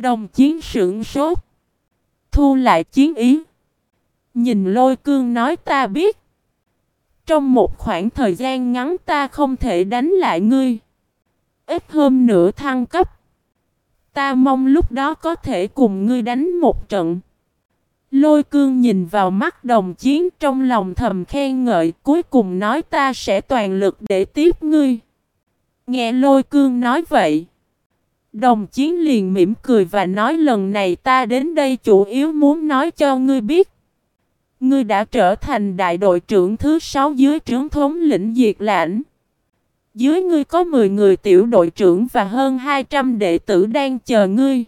Đồng chiến sưởng sốt. Thu lại chiến ý. Nhìn lôi cương nói ta biết. Trong một khoảng thời gian ngắn ta không thể đánh lại ngươi. Ít hôm nữa thăng cấp. Ta mong lúc đó có thể cùng ngươi đánh một trận. Lôi cương nhìn vào mắt đồng chiến trong lòng thầm khen ngợi, cuối cùng nói ta sẽ toàn lực để tiếp ngươi. Nghe lôi cương nói vậy. Đồng chiến liền mỉm cười và nói lần này ta đến đây chủ yếu muốn nói cho ngươi biết. Ngươi đã trở thành đại đội trưởng thứ sáu dưới trướng thống lĩnh diệt lãnh. Dưới ngươi có 10 người tiểu đội trưởng và hơn 200 đệ tử đang chờ ngươi.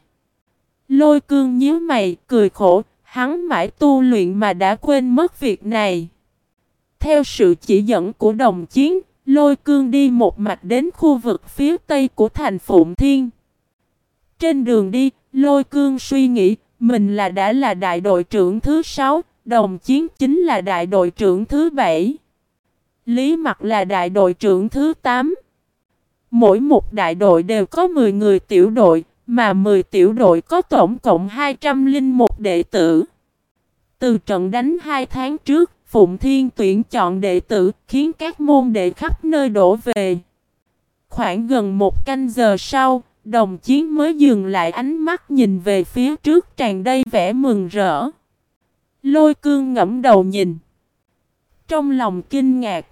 Lôi cương nhíu mày, cười khổ, hắn mãi tu luyện mà đã quên mất việc này. Theo sự chỉ dẫn của đồng chiến, lôi cương đi một mạch đến khu vực phía tây của thành Phụng Thiên. Trên đường đi, lôi cương suy nghĩ, mình là đã là đại đội trưởng thứ 6, đồng chiến chính là đại đội trưởng thứ 7. Lý Mặc là đại đội trưởng thứ 8. Mỗi một đại đội đều có 10 người tiểu đội, mà 10 tiểu đội có tổng cộng 201 đệ tử. Từ trận đánh 2 tháng trước, Phụng Thiên tuyển chọn đệ tử, khiến các môn đệ khắp nơi đổ về. Khoảng gần một canh giờ sau, đồng chiến mới dừng lại ánh mắt nhìn về phía trước tràn đầy vẻ mừng rỡ. Lôi cương ngẫm đầu nhìn. Trong lòng kinh ngạc.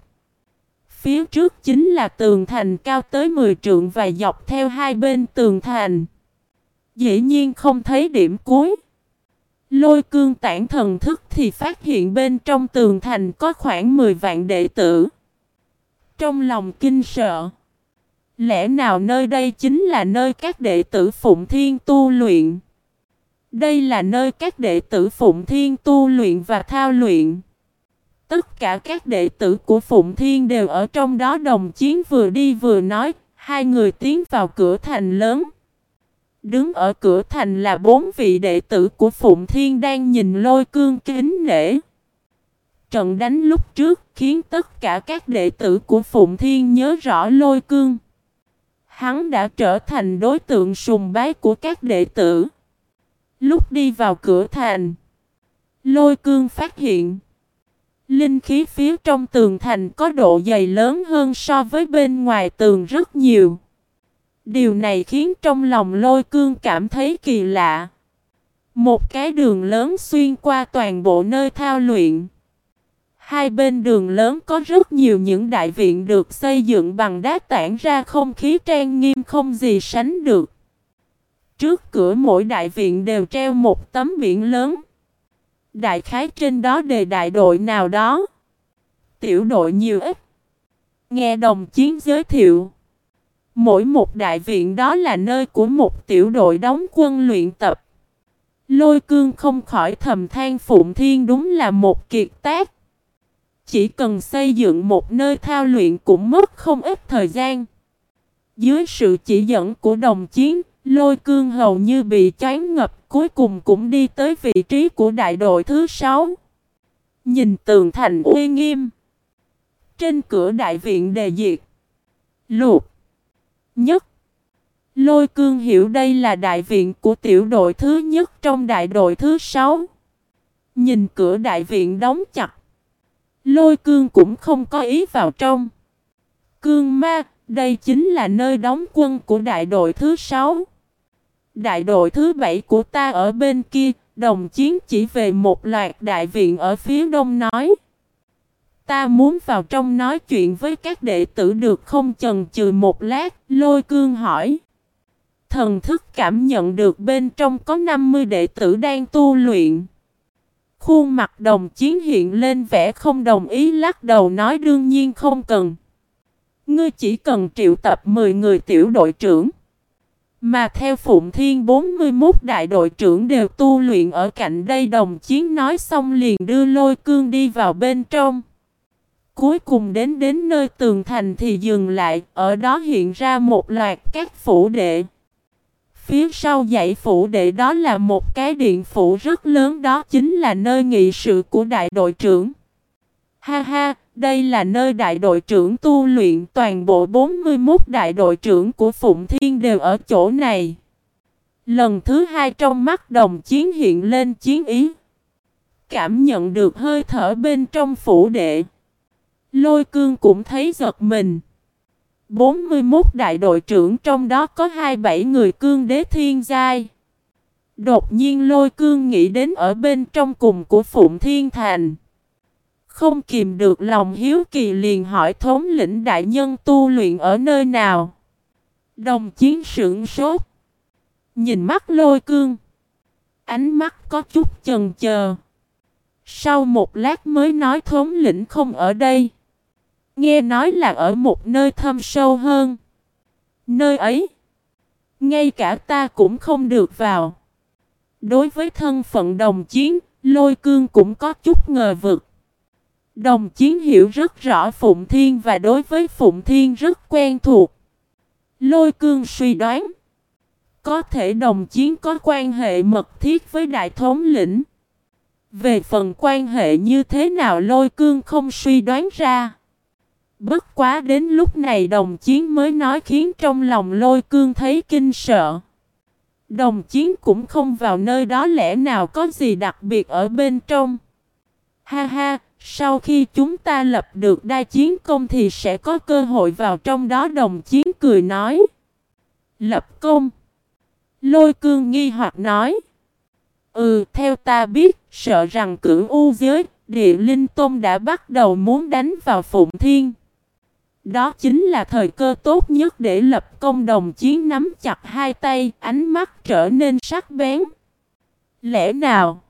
Phía trước chính là tường thành cao tới 10 trượng và dọc theo hai bên tường thành. Dĩ nhiên không thấy điểm cuối. Lôi cương tản thần thức thì phát hiện bên trong tường thành có khoảng 10 vạn đệ tử. Trong lòng kinh sợ. Lẽ nào nơi đây chính là nơi các đệ tử Phụng Thiên tu luyện? Đây là nơi các đệ tử Phụng Thiên tu luyện và thao luyện. Tất cả các đệ tử của Phụng Thiên đều ở trong đó đồng chiến vừa đi vừa nói, hai người tiến vào cửa thành lớn. Đứng ở cửa thành là bốn vị đệ tử của Phụng Thiên đang nhìn lôi cương kính nể. Trận đánh lúc trước khiến tất cả các đệ tử của Phụng Thiên nhớ rõ lôi cương. Hắn đã trở thành đối tượng sùng bái của các đệ tử. Lúc đi vào cửa thành, lôi cương phát hiện Linh khí phía trong tường thành có độ dày lớn hơn so với bên ngoài tường rất nhiều. Điều này khiến trong lòng lôi cương cảm thấy kỳ lạ. Một cái đường lớn xuyên qua toàn bộ nơi thao luyện. Hai bên đường lớn có rất nhiều những đại viện được xây dựng bằng đá tản ra không khí trang nghiêm không gì sánh được. Trước cửa mỗi đại viện đều treo một tấm biển lớn. Đại khái trên đó đề đại đội nào đó. Tiểu đội nhiều ít. Nghe đồng chiến giới thiệu. Mỗi một đại viện đó là nơi của một tiểu đội đóng quân luyện tập. Lôi cương không khỏi thầm than Phụng Thiên đúng là một kiệt tác. Chỉ cần xây dựng một nơi thao luyện cũng mất không ít thời gian. Dưới sự chỉ dẫn của đồng chiến, lôi cương hầu như bị chán ngập cuối cùng cũng đi tới vị trí của đại đội thứ sáu. Nhìn tường thành uy nghiêm. Trên cửa đại viện đề diệt. Lục. Nhất. Lôi cương hiểu đây là đại viện của tiểu đội thứ nhất trong đại đội thứ sáu. Nhìn cửa đại viện đóng chặt. Lôi cương cũng không có ý vào trong. Cương ma, đây chính là nơi đóng quân của đại đội thứ sáu. Đại đội thứ bảy của ta ở bên kia, đồng chiến chỉ về một loạt đại viện ở phía đông nói. Ta muốn vào trong nói chuyện với các đệ tử được không chần chừ một lát, lôi cương hỏi. Thần thức cảm nhận được bên trong có 50 đệ tử đang tu luyện. Khuôn mặt đồng chiến hiện lên vẻ không đồng ý lắc đầu nói đương nhiên không cần. Ngươi chỉ cần triệu tập 10 người tiểu đội trưởng. Mà theo Phụng Thiên 41 đại đội trưởng đều tu luyện ở cạnh đây đồng chiến nói xong liền đưa lôi cương đi vào bên trong. Cuối cùng đến đến nơi tường thành thì dừng lại, ở đó hiện ra một loạt các phủ đệ. Phía sau dãy phủ đệ đó là một cái điện phủ rất lớn đó chính là nơi nghị sự của đại đội trưởng. Ha ha, đây là nơi đại đội trưởng tu luyện toàn bộ 41 đại đội trưởng của Phụng Thiên đều ở chỗ này. Lần thứ hai trong mắt đồng chiến hiện lên chiến ý. Cảm nhận được hơi thở bên trong phủ đệ. Lôi cương cũng thấy giật mình. 41 đại đội trưởng trong đó có 27 người cương đế thiên giai. Đột nhiên lôi cương nghĩ đến ở bên trong cùng của Phụng Thiên Thành. Không kìm được lòng hiếu kỳ liền hỏi thống lĩnh đại nhân tu luyện ở nơi nào. Đồng chiến sưởng sốt. Nhìn mắt lôi cương. Ánh mắt có chút chần chờ. Sau một lát mới nói thống lĩnh không ở đây. Nghe nói là ở một nơi thâm sâu hơn. Nơi ấy. Ngay cả ta cũng không được vào. Đối với thân phận đồng chiến, lôi cương cũng có chút ngờ vực. Đồng chiến hiểu rất rõ Phụng Thiên và đối với Phụng Thiên rất quen thuộc. Lôi cương suy đoán. Có thể đồng chiến có quan hệ mật thiết với đại thống lĩnh. Về phần quan hệ như thế nào lôi cương không suy đoán ra. Bất quá đến lúc này đồng chiến mới nói khiến trong lòng lôi cương thấy kinh sợ. Đồng chiến cũng không vào nơi đó lẽ nào có gì đặc biệt ở bên trong. Ha ha, sau khi chúng ta lập được đa chiến công thì sẽ có cơ hội vào trong đó đồng chiến cười nói. Lập công. Lôi cương nghi hoặc nói. Ừ, theo ta biết, sợ rằng cửu u giới, địa linh tôn đã bắt đầu muốn đánh vào Phụng Thiên. Đó chính là thời cơ tốt nhất để lập công đồng chiến nắm chặt hai tay, ánh mắt trở nên sắc bén. Lẽ nào?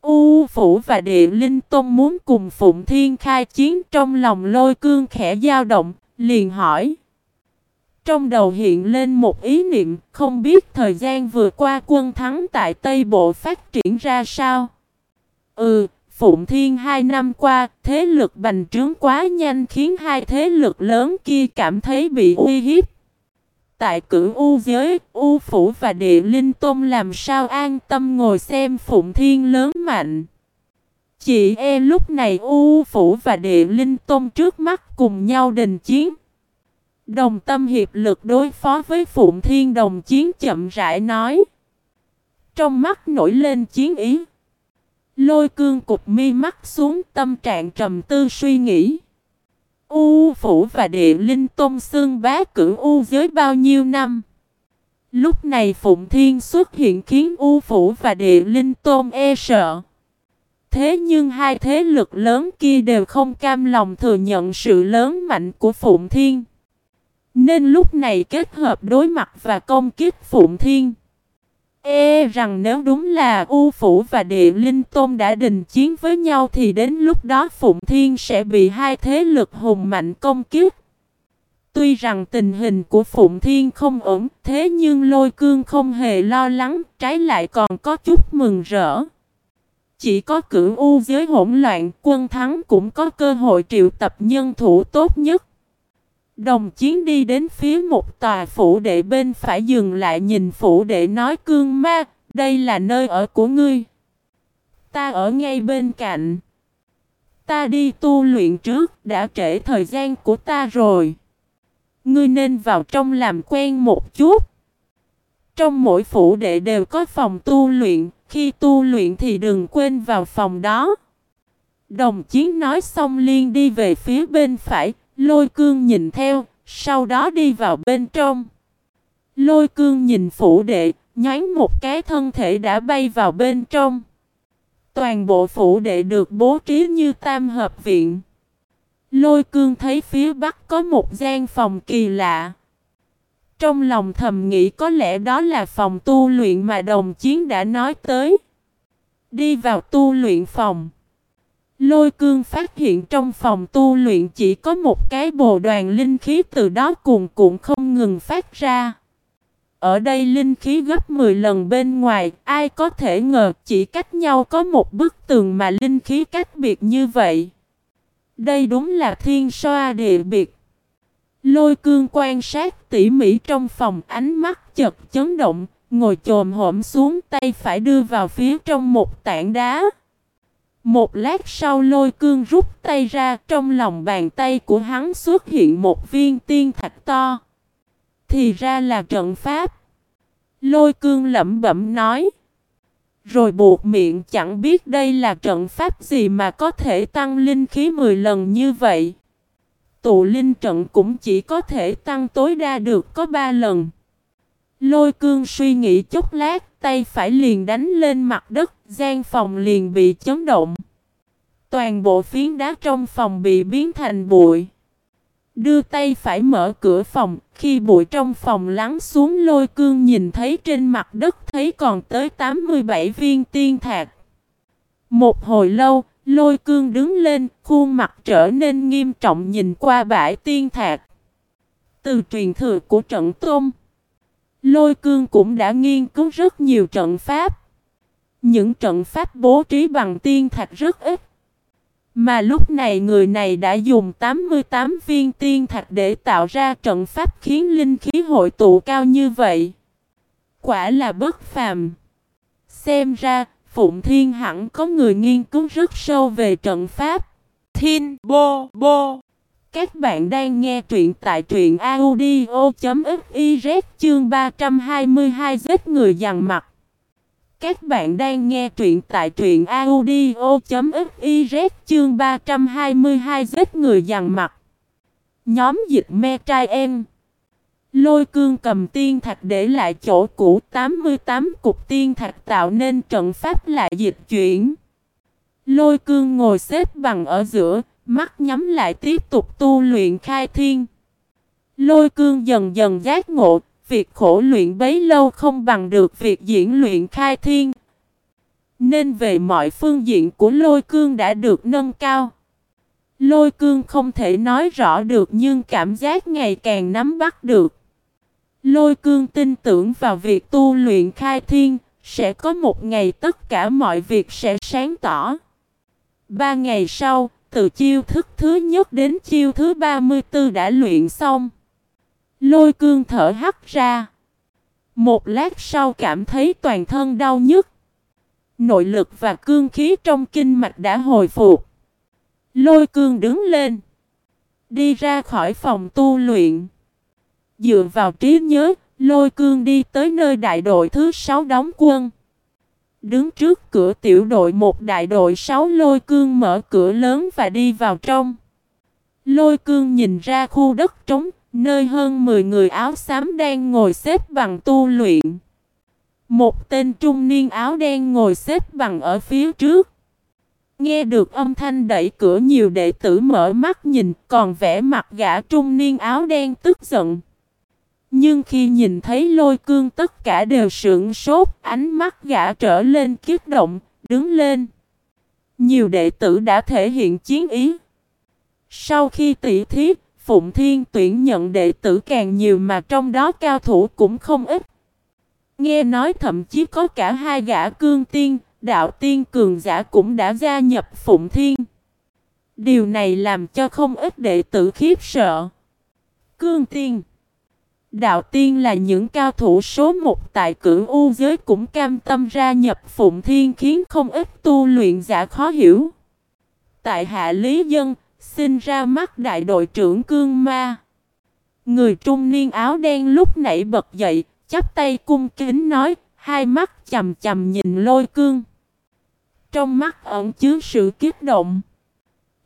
U Phủ và Địa Linh Tôn muốn cùng Phụng Thiên khai chiến trong lòng lôi cương khẽ dao động, liền hỏi. Trong đầu hiện lên một ý niệm, không biết thời gian vừa qua quân thắng tại Tây Bộ phát triển ra sao. Ừ, Phụng Thiên hai năm qua, thế lực bành trướng quá nhanh khiến hai thế lực lớn kia cảm thấy bị uy hiếp. Tại cửu U giới, U Phủ và Địa Linh Tôn làm sao an tâm ngồi xem Phụng Thiên lớn mạnh. Chị e lúc này U Phủ và Địa Linh Tôn trước mắt cùng nhau đình chiến. Đồng tâm hiệp lực đối phó với Phụng Thiên đồng chiến chậm rãi nói. Trong mắt nổi lên chiến ý. Lôi cương cục mi mắt xuống tâm trạng trầm tư suy nghĩ. U Phủ và Địa Linh Tôn Xương bá cử U giới bao nhiêu năm? Lúc này Phụng Thiên xuất hiện khiến U Phủ và Địa Linh Tôn e sợ. Thế nhưng hai thế lực lớn kia đều không cam lòng thừa nhận sự lớn mạnh của Phụng Thiên. Nên lúc này kết hợp đối mặt và công kích Phụng Thiên. E rằng nếu đúng là U Phủ và Địa Linh Tôn đã đình chiến với nhau thì đến lúc đó Phụng Thiên sẽ bị hai thế lực hùng mạnh công kiếp. Tuy rằng tình hình của Phụng Thiên không ổn, thế nhưng lôi cương không hề lo lắng, trái lại còn có chút mừng rỡ. Chỉ có cửu U giới hỗn loạn, quân thắng cũng có cơ hội triệu tập nhân thủ tốt nhất. Đồng chiến đi đến phía một tòa phủ đệ bên phải dừng lại nhìn phủ đệ nói cương ma, đây là nơi ở của ngươi. Ta ở ngay bên cạnh. Ta đi tu luyện trước, đã trễ thời gian của ta rồi. Ngươi nên vào trong làm quen một chút. Trong mỗi phủ đệ đều có phòng tu luyện, khi tu luyện thì đừng quên vào phòng đó. Đồng chiến nói xong liên đi về phía bên phải, Lôi cương nhìn theo, sau đó đi vào bên trong. Lôi cương nhìn phủ đệ, nhánh một cái thân thể đã bay vào bên trong. Toàn bộ phủ đệ được bố trí như tam hợp viện. Lôi cương thấy phía bắc có một gian phòng kỳ lạ. Trong lòng thầm nghĩ có lẽ đó là phòng tu luyện mà đồng chiến đã nói tới. Đi vào tu luyện phòng. Lôi cương phát hiện trong phòng tu luyện chỉ có một cái bồ đoàn linh khí từ đó cuồn cuộn không ngừng phát ra. Ở đây linh khí gấp 10 lần bên ngoài, ai có thể ngờ chỉ cách nhau có một bức tường mà linh khí cách biệt như vậy. Đây đúng là thiên soa địa biệt. Lôi cương quan sát tỉ mỉ trong phòng ánh mắt chật chấn động, ngồi chồm hổm xuống tay phải đưa vào phía trong một tảng đá. Một lát sau lôi cương rút tay ra, trong lòng bàn tay của hắn xuất hiện một viên tiên thạch to. Thì ra là trận pháp. Lôi cương lẩm bẩm nói. Rồi buộc miệng chẳng biết đây là trận pháp gì mà có thể tăng linh khí 10 lần như vậy. Tụ linh trận cũng chỉ có thể tăng tối đa được có 3 lần. Lôi cương suy nghĩ chốc lát, tay phải liền đánh lên mặt đất, gian phòng liền bị chấn động. Toàn bộ phiến đá trong phòng bị biến thành bụi. Đưa tay phải mở cửa phòng, khi bụi trong phòng lắng xuống lôi cương nhìn thấy trên mặt đất thấy còn tới 87 viên tiên thạc. Một hồi lâu, lôi cương đứng lên, khuôn mặt trở nên nghiêm trọng nhìn qua bãi tiên thạc. Từ truyền thừa của trận tôm, lôi cương cũng đã nghiên cứu rất nhiều trận pháp. Những trận pháp bố trí bằng tiên thạch rất ít. Mà lúc này người này đã dùng 88 viên tiên thạch để tạo ra trận pháp khiến linh khí hội tụ cao như vậy. Quả là bất phàm. Xem ra, Phụng Thiên hẳn có người nghiên cứu rất sâu về trận pháp. Thiên Bô Bô các bạn đang nghe truyện tại truyện audio.fiz chương 322 giết người dằn mặt. Các bạn đang nghe truyện tại truyện audio.fiz chương 322 giết người dằn mặt. Nhóm dịch me trai em. Lôi cương cầm tiên thạch để lại chỗ cũ 88 cục tiên thạch tạo nên trận pháp lại dịch chuyển. Lôi cương ngồi xếp bằng ở giữa, mắt nhắm lại tiếp tục tu luyện khai thiên. Lôi cương dần dần giác ngộ, việc khổ luyện bấy lâu không bằng được việc diễn luyện khai thiên. Nên về mọi phương diện của lôi cương đã được nâng cao. Lôi cương không thể nói rõ được nhưng cảm giác ngày càng nắm bắt được. Lôi cương tin tưởng vào việc tu luyện khai thiên, sẽ có một ngày tất cả mọi việc sẽ sáng tỏ. Ba ngày sau, từ chiêu thức thứ nhất đến chiêu thứ 34 đã luyện xong. Lôi cương thở hắt ra. Một lát sau cảm thấy toàn thân đau nhức. Nội lực và cương khí trong kinh mạch đã hồi phục. Lôi cương đứng lên. Đi ra khỏi phòng tu luyện. Dựa vào trí nhớ, lôi cương đi tới nơi đại đội thứ 6 đóng quân. Đứng trước cửa tiểu đội một đại đội sáu lôi cương mở cửa lớn và đi vào trong. Lôi cương nhìn ra khu đất trống, nơi hơn 10 người áo xám đang ngồi xếp bằng tu luyện. Một tên trung niên áo đen ngồi xếp bằng ở phía trước. Nghe được âm thanh đẩy cửa nhiều đệ tử mở mắt nhìn còn vẽ mặt gã trung niên áo đen tức giận. Nhưng khi nhìn thấy lôi cương tất cả đều sững sốt, ánh mắt gã trở lên kiết động, đứng lên. Nhiều đệ tử đã thể hiện chiến ý. Sau khi tỷ thí, Phụng Thiên tuyển nhận đệ tử càng nhiều mà trong đó cao thủ cũng không ít. Nghe nói thậm chí có cả hai gã cương tiên, đạo tiên cường giả cũng đã gia nhập Phụng Thiên. Điều này làm cho không ít đệ tử khiếp sợ. Cương tiên Đạo tiên là những cao thủ số một tại cửu u giới cũng cam tâm ra nhập Phụng Thiên khiến không ít tu luyện giả khó hiểu. Tại hạ Lý Dân, xin ra mắt đại đội trưởng Cương Ma. Người trung niên áo đen lúc nãy bật dậy, chắp tay cung kính nói, hai mắt chầm chầm nhìn lôi cương. Trong mắt ẩn chứa sự kích động.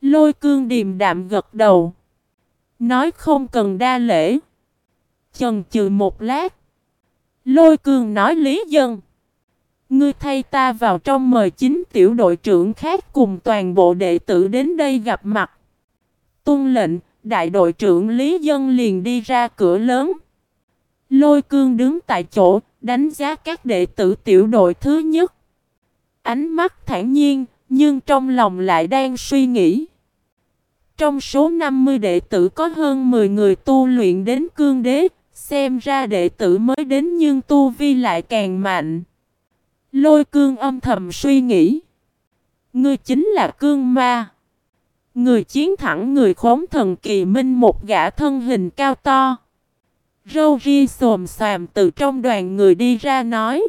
Lôi cương điềm đạm gật đầu. Nói không cần đa lễ. Chần chừ một lát. Lôi cương nói lý dân. Ngươi thay ta vào trong mời chính tiểu đội trưởng khác cùng toàn bộ đệ tử đến đây gặp mặt. Tuân lệnh, đại đội trưởng Lý Dân liền đi ra cửa lớn. Lôi cương đứng tại chỗ, đánh giá các đệ tử tiểu đội thứ nhất. Ánh mắt thản nhiên, nhưng trong lòng lại đang suy nghĩ. Trong số 50 đệ tử có hơn 10 người tu luyện đến cương đế, xem ra đệ tử mới đến nhưng tu vi lại càng mạnh. Lôi cương âm thầm suy nghĩ. Ngươi chính là cương ma. Người chiến thẳng người khốn thần kỳ minh một gã thân hình cao to. Râu ri xồm xoàm từ trong đoàn người đi ra nói.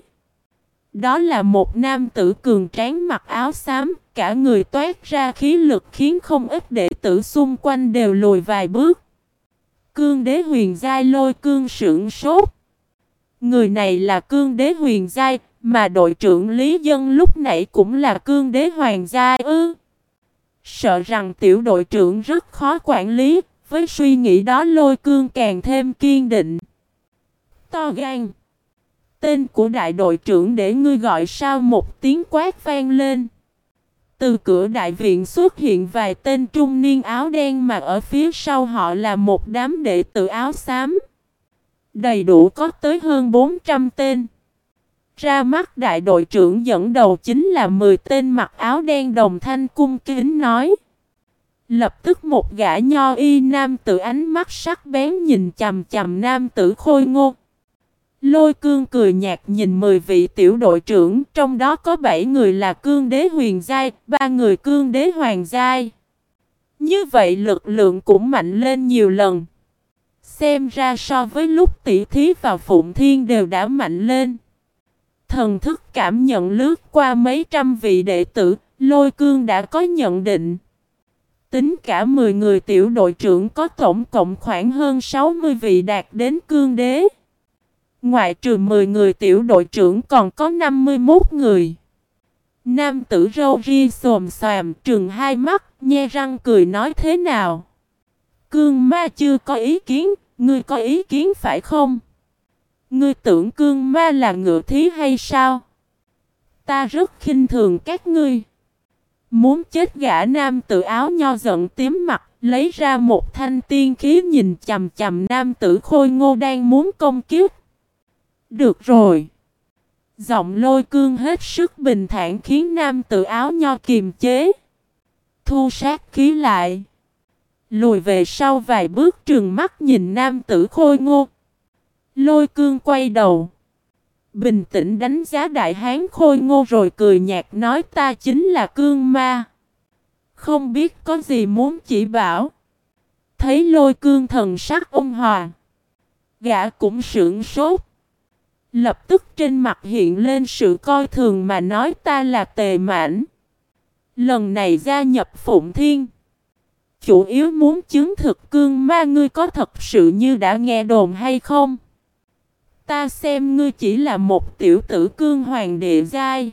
Đó là một nam tử cường tráng mặc áo xám, cả người toát ra khí lực khiến không ít đệ tử xung quanh đều lùi vài bước. Cương đế huyền giai lôi cương sưởng sốt. Người này là cương đế huyền giai, mà đội trưởng Lý Dân lúc nãy cũng là cương đế hoàng giai ư. Sợ rằng tiểu đội trưởng rất khó quản lý, với suy nghĩ đó lôi cương càng thêm kiên định. To gan. Tên của đại đội trưởng để ngươi gọi sao một tiếng quát vang lên. Từ cửa đại viện xuất hiện vài tên trung niên áo đen mà ở phía sau họ là một đám đệ tử áo xám. Đầy đủ có tới hơn 400 tên. Ra mắt đại đội trưởng dẫn đầu chính là 10 tên mặc áo đen đồng thanh cung kính nói. Lập tức một gã nho y nam tử ánh mắt sắc bén nhìn chầm chầm nam tử khôi ngô. Lôi cương cười nhạt nhìn 10 vị tiểu đội trưởng, trong đó có 7 người là cương đế huyền giai, 3 người cương đế hoàng giai. Như vậy lực lượng cũng mạnh lên nhiều lần. Xem ra so với lúc tỷ thí và Phụng Thiên đều đã mạnh lên. Thần thức cảm nhận lướt qua mấy trăm vị đệ tử, lôi cương đã có nhận định. Tính cả 10 người tiểu đội trưởng có tổng cộng khoảng hơn 60 vị đạt đến cương đế. Ngoại trừ 10 người tiểu đội trưởng còn có 51 người. Nam tử râu ri xồm xoàm trừng hai mắt, nhe răng cười nói thế nào. Cương ma chưa có ý kiến, ngươi có ý kiến phải không? Ngươi tưởng cương ma là ngựa thí hay sao? Ta rất khinh thường các ngươi. Muốn chết gã nam tử áo nho giận tím mặt, lấy ra một thanh tiên khí nhìn chầm chầm nam tử khôi ngô đang muốn công kiếp. Được rồi. Giọng lôi cương hết sức bình thản khiến nam tự áo nho kiềm chế. Thu sát khí lại. Lùi về sau vài bước trường mắt nhìn nam tử khôi ngô. Lôi cương quay đầu. Bình tĩnh đánh giá đại hán khôi ngô rồi cười nhạt nói ta chính là cương ma. Không biết có gì muốn chỉ bảo. Thấy lôi cương thần sắc ôn hòa. Gã cũng sưởng sốt. Lập tức trên mặt hiện lên sự coi thường mà nói ta là tề mãn. Lần này gia nhập Phụng Thiên. Chủ yếu muốn chứng thực cương ma ngươi có thật sự như đã nghe đồn hay không? Ta xem ngươi chỉ là một tiểu tử cương hoàng địa giai.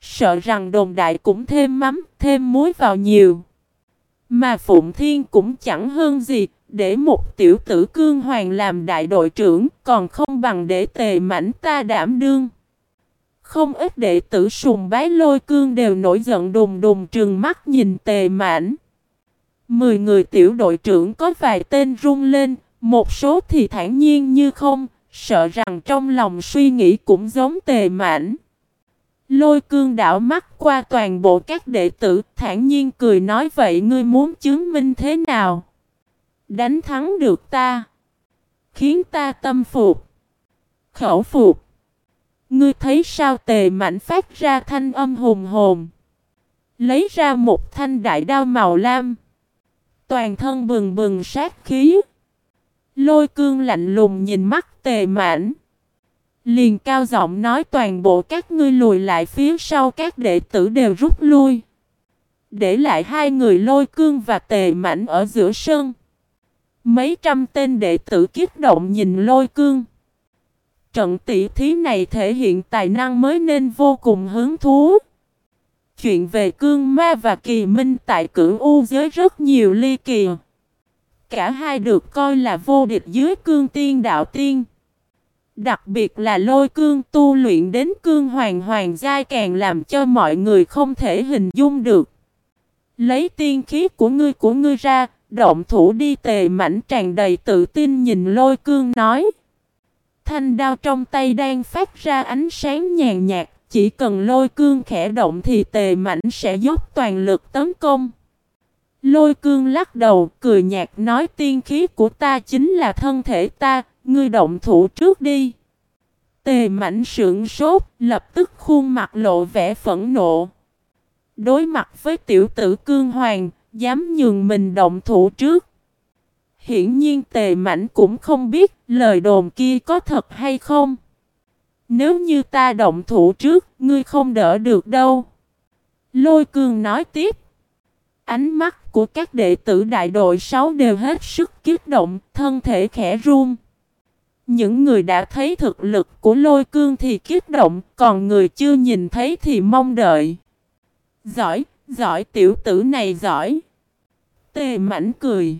Sợ rằng đồn đại cũng thêm mắm, thêm muối vào nhiều. Mà Phụng Thiên cũng chẳng hơn gì, để một tiểu tử cương hoàng làm đại đội trưởng, còn không bằng để tề mảnh ta đảm đương. Không ít đệ tử sùng bái lôi cương đều nổi giận đùng đùng trừng mắt nhìn tề mảnh. Mười người tiểu đội trưởng có vài tên run lên, một số thì thản nhiên như không, sợ rằng trong lòng suy nghĩ cũng giống tề mảnh. Lôi cương đảo mắt qua toàn bộ các đệ tử, thản nhiên cười nói vậy ngươi muốn chứng minh thế nào? Đánh thắng được ta. Khiến ta tâm phục. Khẩu phục. Ngươi thấy sao tề mạnh phát ra thanh âm hùng hồn. Lấy ra một thanh đại đao màu lam. Toàn thân bừng bừng sát khí. Lôi cương lạnh lùng nhìn mắt tề mãnh. Liền cao giọng nói toàn bộ các ngươi lùi lại phía sau các đệ tử đều rút lui. Để lại hai người lôi cương và tề mãnh ở giữa sân. Mấy trăm tên đệ tử kích động nhìn lôi cương. Trận tỷ thí này thể hiện tài năng mới nên vô cùng hứng thú. Chuyện về cương ma và kỳ minh tại cửu U giới rất nhiều ly kỳ. Cả hai được coi là vô địch dưới cương tiên đạo tiên. Đặc biệt là lôi cương tu luyện đến cương hoàng hoàng giai càng làm cho mọi người không thể hình dung được. Lấy tiên khí của ngươi của ngươi ra, động thủ đi tề mảnh tràn đầy tự tin nhìn lôi cương nói. Thanh đao trong tay đang phát ra ánh sáng nhàn nhạt, chỉ cần lôi cương khẽ động thì tề mảnh sẽ dốc toàn lực tấn công. Lôi cương lắc đầu, cười nhạt nói tiên khí của ta chính là thân thể ta, ngươi động thủ trước đi. Tề mảnh sưởng sốt, lập tức khuôn mặt lộ vẻ phẫn nộ. Đối mặt với tiểu tử cương hoàng, dám nhường mình động thủ trước. Hiển nhiên tề mảnh cũng không biết lời đồn kia có thật hay không. Nếu như ta động thủ trước, ngươi không đỡ được đâu. Lôi cương nói tiếp. Ánh mắt của các đệ tử đại đội 6 đều hết sức kích động, thân thể khẽ run. Những người đã thấy thực lực của lôi cương thì kích động, còn người chưa nhìn thấy thì mong đợi. Giỏi, giỏi tiểu tử này giỏi. Tề mảnh cười.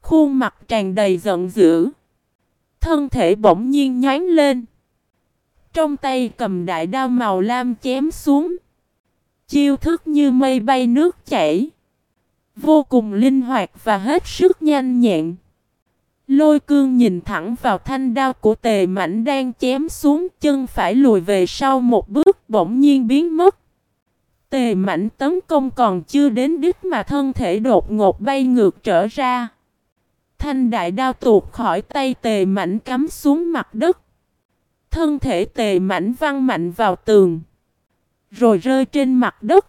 Khuôn mặt tràn đầy giận dữ. Thân thể bỗng nhiên nhánh lên. Trong tay cầm đại đao màu lam chém xuống. Chiêu thức như mây bay nước chảy. Vô cùng linh hoạt và hết sức nhanh nhẹn. Lôi cương nhìn thẳng vào thanh đao của tề mảnh đang chém xuống, chân phải lùi về sau một bước, bỗng nhiên biến mất. Tề mảnh tấn công còn chưa đến đích mà thân thể đột ngột bay ngược trở ra. Thanh đại đao tuột khỏi tay tề mảnh cắm xuống mặt đất. Thân thể tề mảnh văng mạnh vào tường. Rồi rơi trên mặt đất.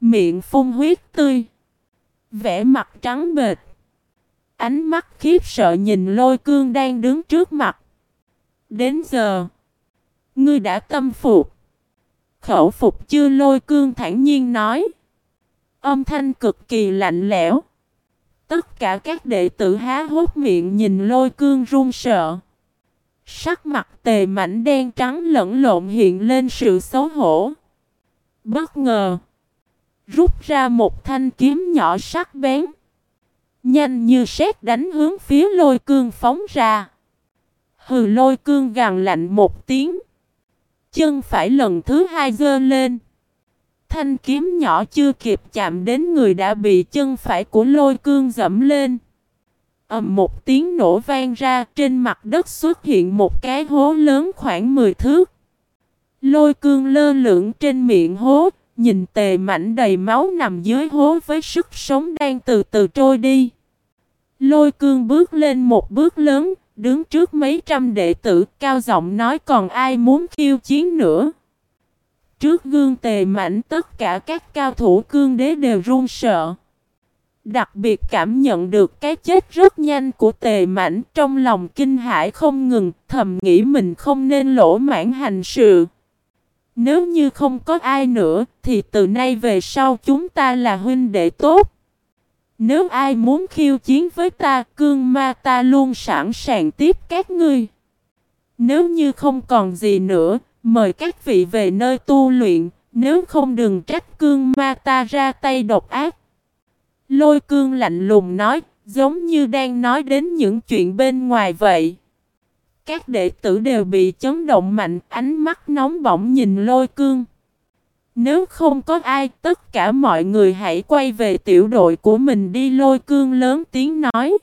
Miệng phun huyết tươi. Vẽ mặt trắng bệt. Ánh mắt khiếp sợ nhìn lôi cương đang đứng trước mặt. Đến giờ. Ngươi đã tâm phục. Khẩu phục chưa lôi cương thản nhiên nói. Âm thanh cực kỳ lạnh lẽo. Tất cả các đệ tử há hốt miệng nhìn lôi cương run sợ. Sắc mặt tề mảnh đen trắng lẫn lộn hiện lên sự xấu hổ. Bất ngờ. Rút ra một thanh kiếm nhỏ sắc bén. Nhanh như sét đánh hướng phía lôi cương phóng ra. Hừ, lôi cương gằn lạnh một tiếng. Chân phải lần thứ hai dơ lên. Thanh kiếm nhỏ chưa kịp chạm đến người đã bị chân phải của lôi cương dẫm lên. ầm một tiếng nổ vang ra trên mặt đất xuất hiện một cái hố lớn khoảng 10 thước. Lôi cương lơ lửng trên miệng hố, nhìn tề mảnh đầy máu nằm dưới hố với sức sống đang từ từ trôi đi. Lôi cương bước lên một bước lớn, đứng trước mấy trăm đệ tử cao giọng nói còn ai muốn khiêu chiến nữa. Trước gương tề mảnh tất cả các cao thủ cương đế đều run sợ. Đặc biệt cảm nhận được cái chết rất nhanh của tề mảnh trong lòng kinh hãi không ngừng, thầm nghĩ mình không nên lỗ mãn hành sự. Nếu như không có ai nữa, thì từ nay về sau chúng ta là huynh đệ tốt. Nếu ai muốn khiêu chiến với ta, cương ma ta luôn sẵn sàng tiếp các ngươi. Nếu như không còn gì nữa, mời các vị về nơi tu luyện, nếu không đừng trách cương ma ta ra tay độc ác. Lôi cương lạnh lùng nói, giống như đang nói đến những chuyện bên ngoài vậy. Các đệ tử đều bị chấn động mạnh, ánh mắt nóng bỏng nhìn lôi cương. Nếu không có ai, tất cả mọi người hãy quay về tiểu đội của mình đi lôi cương lớn tiếng nói.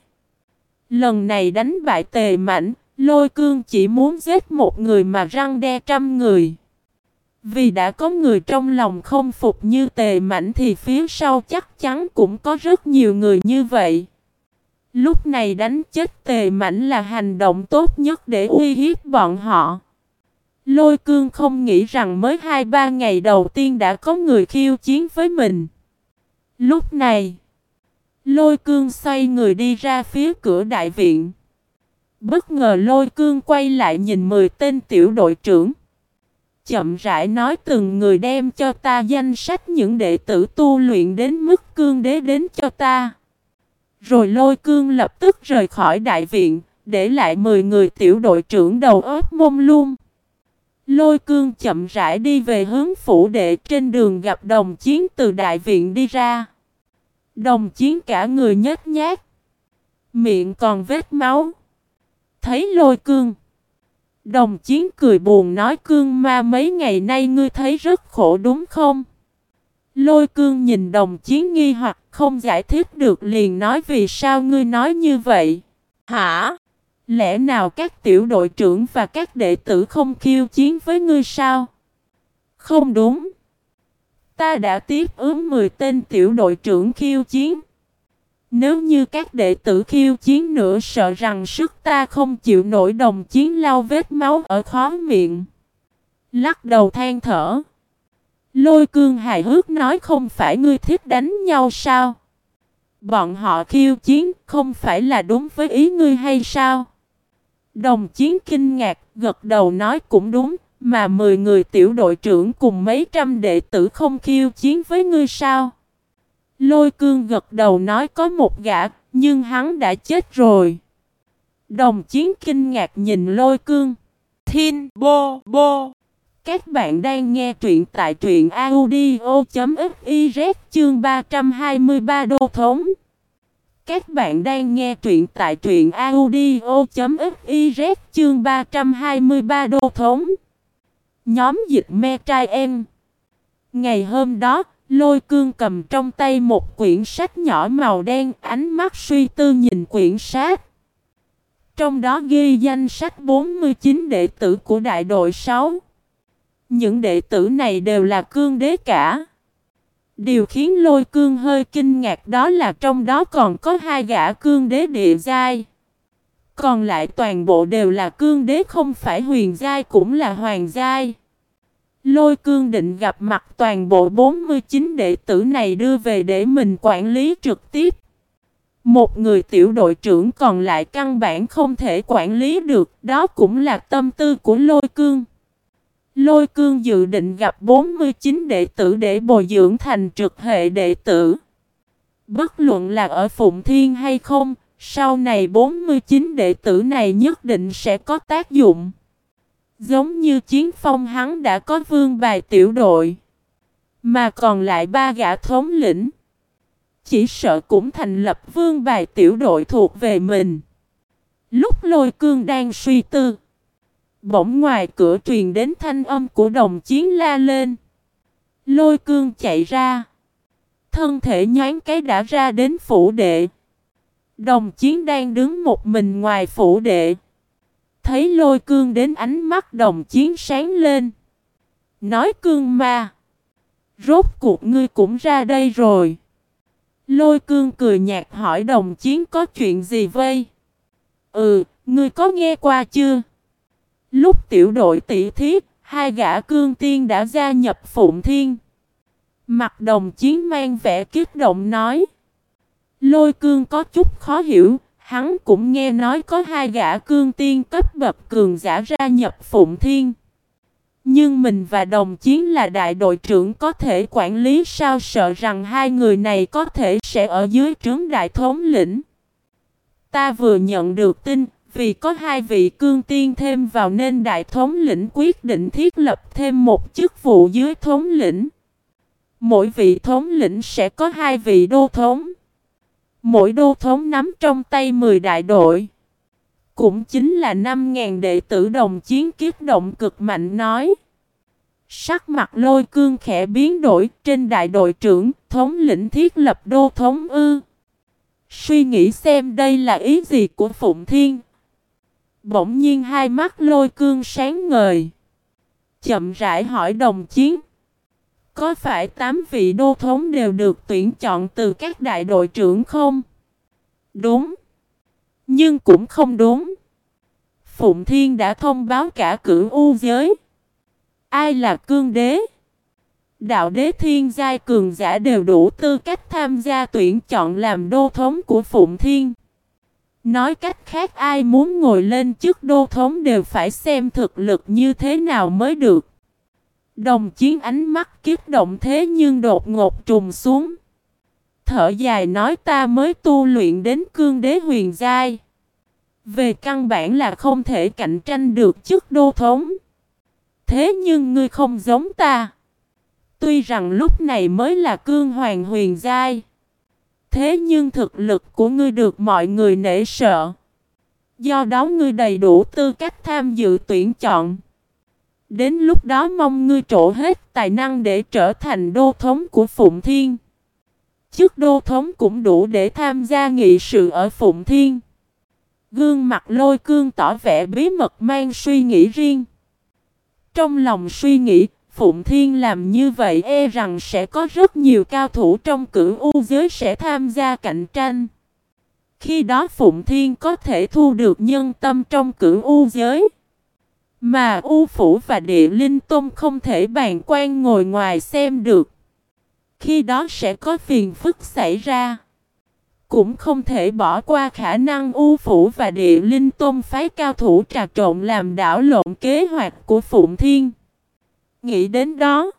Lần này đánh bại tề mảnh, lôi cương chỉ muốn giết một người mà răng đe trăm người. Vì đã có người trong lòng không phục như tề mảnh thì phía sau chắc chắn cũng có rất nhiều người như vậy. Lúc này đánh chết tề mảnh là hành động tốt nhất để uy hiếp bọn họ. Lôi cương không nghĩ rằng mới 2-3 ngày đầu tiên đã có người khiêu chiến với mình. Lúc này, lôi cương xoay người đi ra phía cửa đại viện. Bất ngờ lôi cương quay lại nhìn 10 tên tiểu đội trưởng. Chậm rãi nói từng người đem cho ta danh sách những đệ tử tu luyện đến mức cương đế đến cho ta. Rồi lôi cương lập tức rời khỏi đại viện, để lại 10 người tiểu đội trưởng đầu óc mông luôn. Lôi cương chậm rãi đi về hướng phủ đệ trên đường gặp đồng chiến từ đại viện đi ra. Đồng chiến cả người nhếch nhác, Miệng còn vết máu. Thấy lôi cương. Đồng chiến cười buồn nói cương ma mấy ngày nay ngươi thấy rất khổ đúng không? Lôi cương nhìn đồng chiến nghi hoặc không giải thích được liền nói vì sao ngươi nói như vậy. Hả? Lẽ nào các tiểu đội trưởng và các đệ tử không khiêu chiến với ngươi sao? Không đúng. Ta đã tiếp ứng 10 tên tiểu đội trưởng khiêu chiến. Nếu như các đệ tử khiêu chiến nữa sợ rằng sức ta không chịu nổi đồng chiến lau vết máu ở khó miệng. Lắc đầu than thở. Lôi cương hài hước nói không phải ngươi thích đánh nhau sao? Bọn họ khiêu chiến không phải là đúng với ý ngươi hay sao? Đồng chiến kinh ngạc, gật đầu nói cũng đúng, mà 10 người tiểu đội trưởng cùng mấy trăm đệ tử không khiêu chiến với ngươi sao? Lôi cương gật đầu nói có một gã, nhưng hắn đã chết rồi. Đồng chiến kinh ngạc nhìn lôi cương. Thiên bô bô. Các bạn đang nghe truyện tại truyện audio.fiz chương 323 đô thống. Các bạn đang nghe truyện tại truyện audio.fiz chương 323 đô thống. Nhóm dịch me trai em. Ngày hôm đó, lôi cương cầm trong tay một quyển sách nhỏ màu đen, ánh mắt suy tư nhìn quyển sách. Trong đó ghi danh sách 49 đệ tử của đại đội 6. Những đệ tử này đều là cương đế cả. Điều khiến lôi cương hơi kinh ngạc đó là trong đó còn có hai gã cương đế địa giai. Còn lại toàn bộ đều là cương đế không phải huyền giai cũng là hoàng giai. Lôi cương định gặp mặt toàn bộ 49 đệ tử này đưa về để mình quản lý trực tiếp. Một người tiểu đội trưởng còn lại căn bản không thể quản lý được, đó cũng là tâm tư của lôi cương. Lôi cương dự định gặp 49 đệ tử để bồi dưỡng thành trực hệ đệ tử. Bất luận là ở Phụng Thiên hay không, sau này 49 đệ tử này nhất định sẽ có tác dụng. Giống như chiến phong hắn đã có vương bài tiểu đội. Mà còn lại ba gã thống lĩnh. Chỉ sợ cũng thành lập vương bài tiểu đội thuộc về mình. Lúc lôi cương đang suy tư. Bỗng ngoài cửa truyền đến thanh âm của đồng chiến la lên. Lôi cương chạy ra. Thân thể nhán cái đã ra đến phủ đệ. Đồng chiến đang đứng một mình ngoài phủ đệ. Thấy lôi cương đến ánh mắt đồng chiến sáng lên. Nói cương ma. Rốt cuộc ngươi cũng ra đây rồi. Lôi cương cười nhạt hỏi đồng chiến có chuyện gì vây? Ừ, ngươi có nghe qua chưa? Lúc tiểu đội tỷ thiết, hai gã cương tiên đã gia nhập Phụng Thiên. Mặt đồng chiến mang vẻ kích động nói. Lôi cương có chút khó hiểu, hắn cũng nghe nói có hai gã cương tiên cấp bậc cường giả gia nhập Phụng Thiên. Nhưng mình và đồng chiến là đại đội trưởng có thể quản lý sao sợ rằng hai người này có thể sẽ ở dưới trướng đại thống lĩnh. Ta vừa nhận được tin, vì có hai vị cương tiên thêm vào nên đại thống lĩnh quyết định thiết lập thêm một chức vụ dưới thống lĩnh. Mỗi vị thống lĩnh sẽ có hai vị đô thống. Mỗi đô thống nắm trong tay 10 đại đội. Cũng chính là 5.000 đệ tử đồng chiến kiếp động cực mạnh nói. Sắc mặt lôi cương khẽ biến đổi trên đại đội trưởng, thống lĩnh thiết lập đô thống ư. Suy nghĩ xem đây là ý gì của Phụng Thiên. Bỗng nhiên hai mắt lôi cương sáng ngời. Chậm rãi hỏi đồng chiến. Có phải tám vị đô thống đều được tuyển chọn từ các đại đội trưởng không? Đúng. Nhưng cũng không đúng. Phụng Thiên đã thông báo cả cửu u giới. Ai là cương đế? Đạo đế thiên giai cường giả đều đủ tư cách tham gia tuyển chọn làm đô thống của Phụng Thiên. Nói cách khác, ai muốn ngồi lên chức đô thống đều phải xem thực lực như thế nào mới được. Đồng chiến ánh mắt kiếp động thế nhưng đột ngột trùng xuống. Thở dài nói, ta mới tu luyện đến cương đế huyền giai. Về căn bản là không thể cạnh tranh được chức đô thống. Thế nhưng ngươi không giống ta. Tuy rằng lúc này mới là cương hoàng huyền giai. Thế nhưng thực lực của ngươi được mọi người nể sợ. Do đó ngươi đầy đủ tư cách tham dự tuyển chọn. Đến lúc đó mong ngươi trổ hết tài năng để trở thành đô thống của Phụng Thiên. Chức đô thống cũng đủ để tham gia nghị sự ở Phụng Thiên. Gương mặt lôi cương tỏ vẻ bí mật mang suy nghĩ riêng. Trong lòng suy nghĩ, Phụng Thiên làm như vậy e rằng sẽ có rất nhiều cao thủ trong cửu u giới sẽ tham gia cạnh tranh. Khi đó Phụng Thiên có thể thu được nhân tâm trong cửu u giới. Mà U Phủ và Địa Linh Tôn không thể bàn quan ngồi ngoài xem được. Khi đó sẽ có phiền phức xảy ra. Cũng không thể bỏ qua khả năng U Phủ và Địa Linh Tôn phái cao thủ trà trộn làm đảo lộn kế hoạch của Phụng Thiên. Nghĩ đến đó,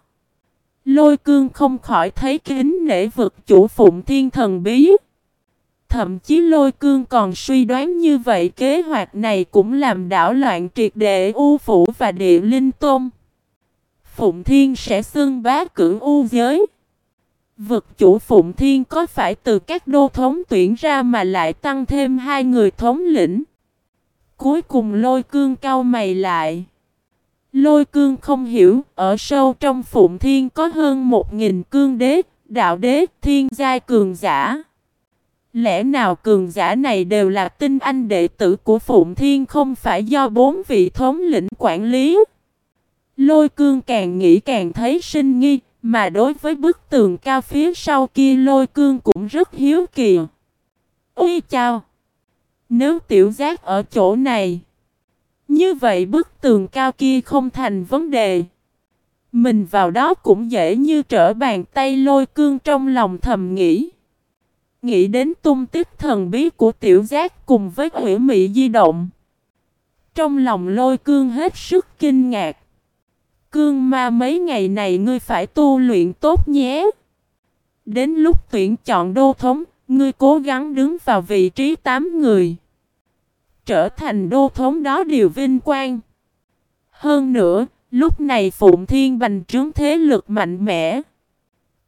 lôi cương không khỏi thấy kính nể vực chủ Phụng Thiên thần bí. Thậm chí lôi cương còn suy đoán như vậy kế hoạch này cũng làm đảo loạn triệt đệ u phủ và địa linh tôn. Phụng Thiên sẽ xưng bá cử u giới. Vực chủ Phụng Thiên có phải từ các đô thống tuyển ra mà lại tăng thêm hai người thống lĩnh? Cuối cùng lôi cương cao mày lại. Lôi cương không hiểu, ở sâu trong Phụng Thiên có hơn một nghìn cương đế, đạo đế, thiên giai cường giả. Lẽ nào cường giả này đều là tinh anh đệ tử của Phụng Thiên không phải do bốn vị thống lĩnh quản lý? Lôi cương càng nghĩ càng thấy sinh nghi, mà đối với bức tường cao phía sau kia lôi cương cũng rất hiếu kỳ. Ui chào! Nếu tiểu giác ở chỗ này, như vậy bức tường cao kia không thành vấn đề. Mình vào đó cũng dễ như trở bàn tay lôi cương trong lòng thầm nghĩ. Nghĩ đến tung tích thần bí của tiểu giác cùng với hủy mị di động. Trong lòng lôi cương hết sức kinh ngạc. Cương ma mấy ngày này ngươi phải tu luyện tốt nhé. Đến lúc tuyển chọn đô thống, ngươi cố gắng đứng vào vị trí 8 người. Trở thành đô thống đó điều vinh quang. Hơn nữa, lúc này Phụng Thiên bành trướng thế lực mạnh mẽ.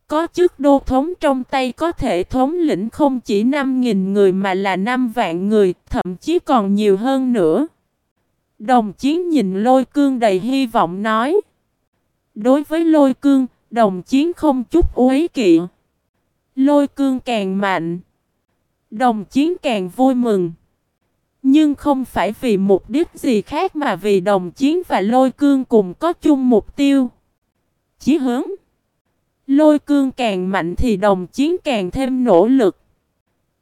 Có chức đô thống trong tay có thể thống lĩnh không chỉ 5.000 người mà là 5 vạn người, thậm chí còn nhiều hơn nữa. Đồng chiến nhìn lôi cương đầy hy vọng nói. Đối với lôi cương, đồng chiến không chút uế kỵ. Lôi cương càng mạnh. Đồng chiến càng vui mừng. Nhưng không phải vì mục đích gì khác mà vì đồng chiến và lôi cương cùng có chung mục tiêu. Chí hướng. Lôi cương càng mạnh thì đồng chiến càng thêm nỗ lực.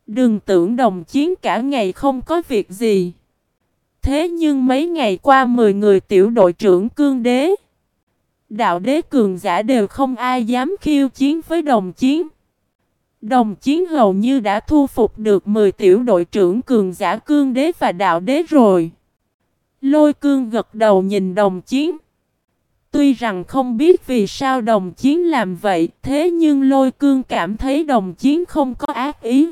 Đừng tưởng đồng chiến cả ngày không có việc gì. Thế nhưng mấy ngày qua 10 người tiểu đội trưởng cương đế. Đạo đế cường giả đều không ai dám khiêu chiến với đồng chiến. Đồng chiến hầu như đã thu phục được 10 tiểu đội trưởng cường giả cương đế và đạo đế rồi. Lôi cương gật đầu nhìn đồng chiến. Tuy rằng không biết vì sao đồng chiến làm vậy, thế nhưng lôi cương cảm thấy đồng chiến không có ác ý.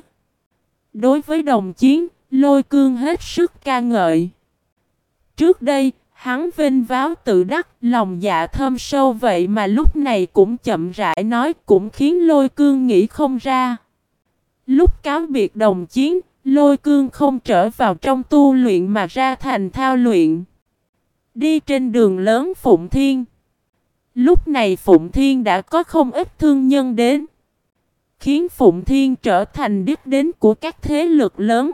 Đối với đồng chiến, lôi cương hết sức ca ngợi. Trước đây, hắn vinh váo tự đắc, lòng dạ thâm sâu vậy mà lúc này cũng chậm rãi nói cũng khiến lôi cương nghĩ không ra. Lúc cáo biệt đồng chiến, lôi cương không trở vào trong tu luyện mà ra thành thao luyện. Đi trên đường lớn Phụng Thiên. Lúc này Phụng Thiên đã có không ít thương nhân đến. Khiến Phụng Thiên trở thành đích đến của các thế lực lớn.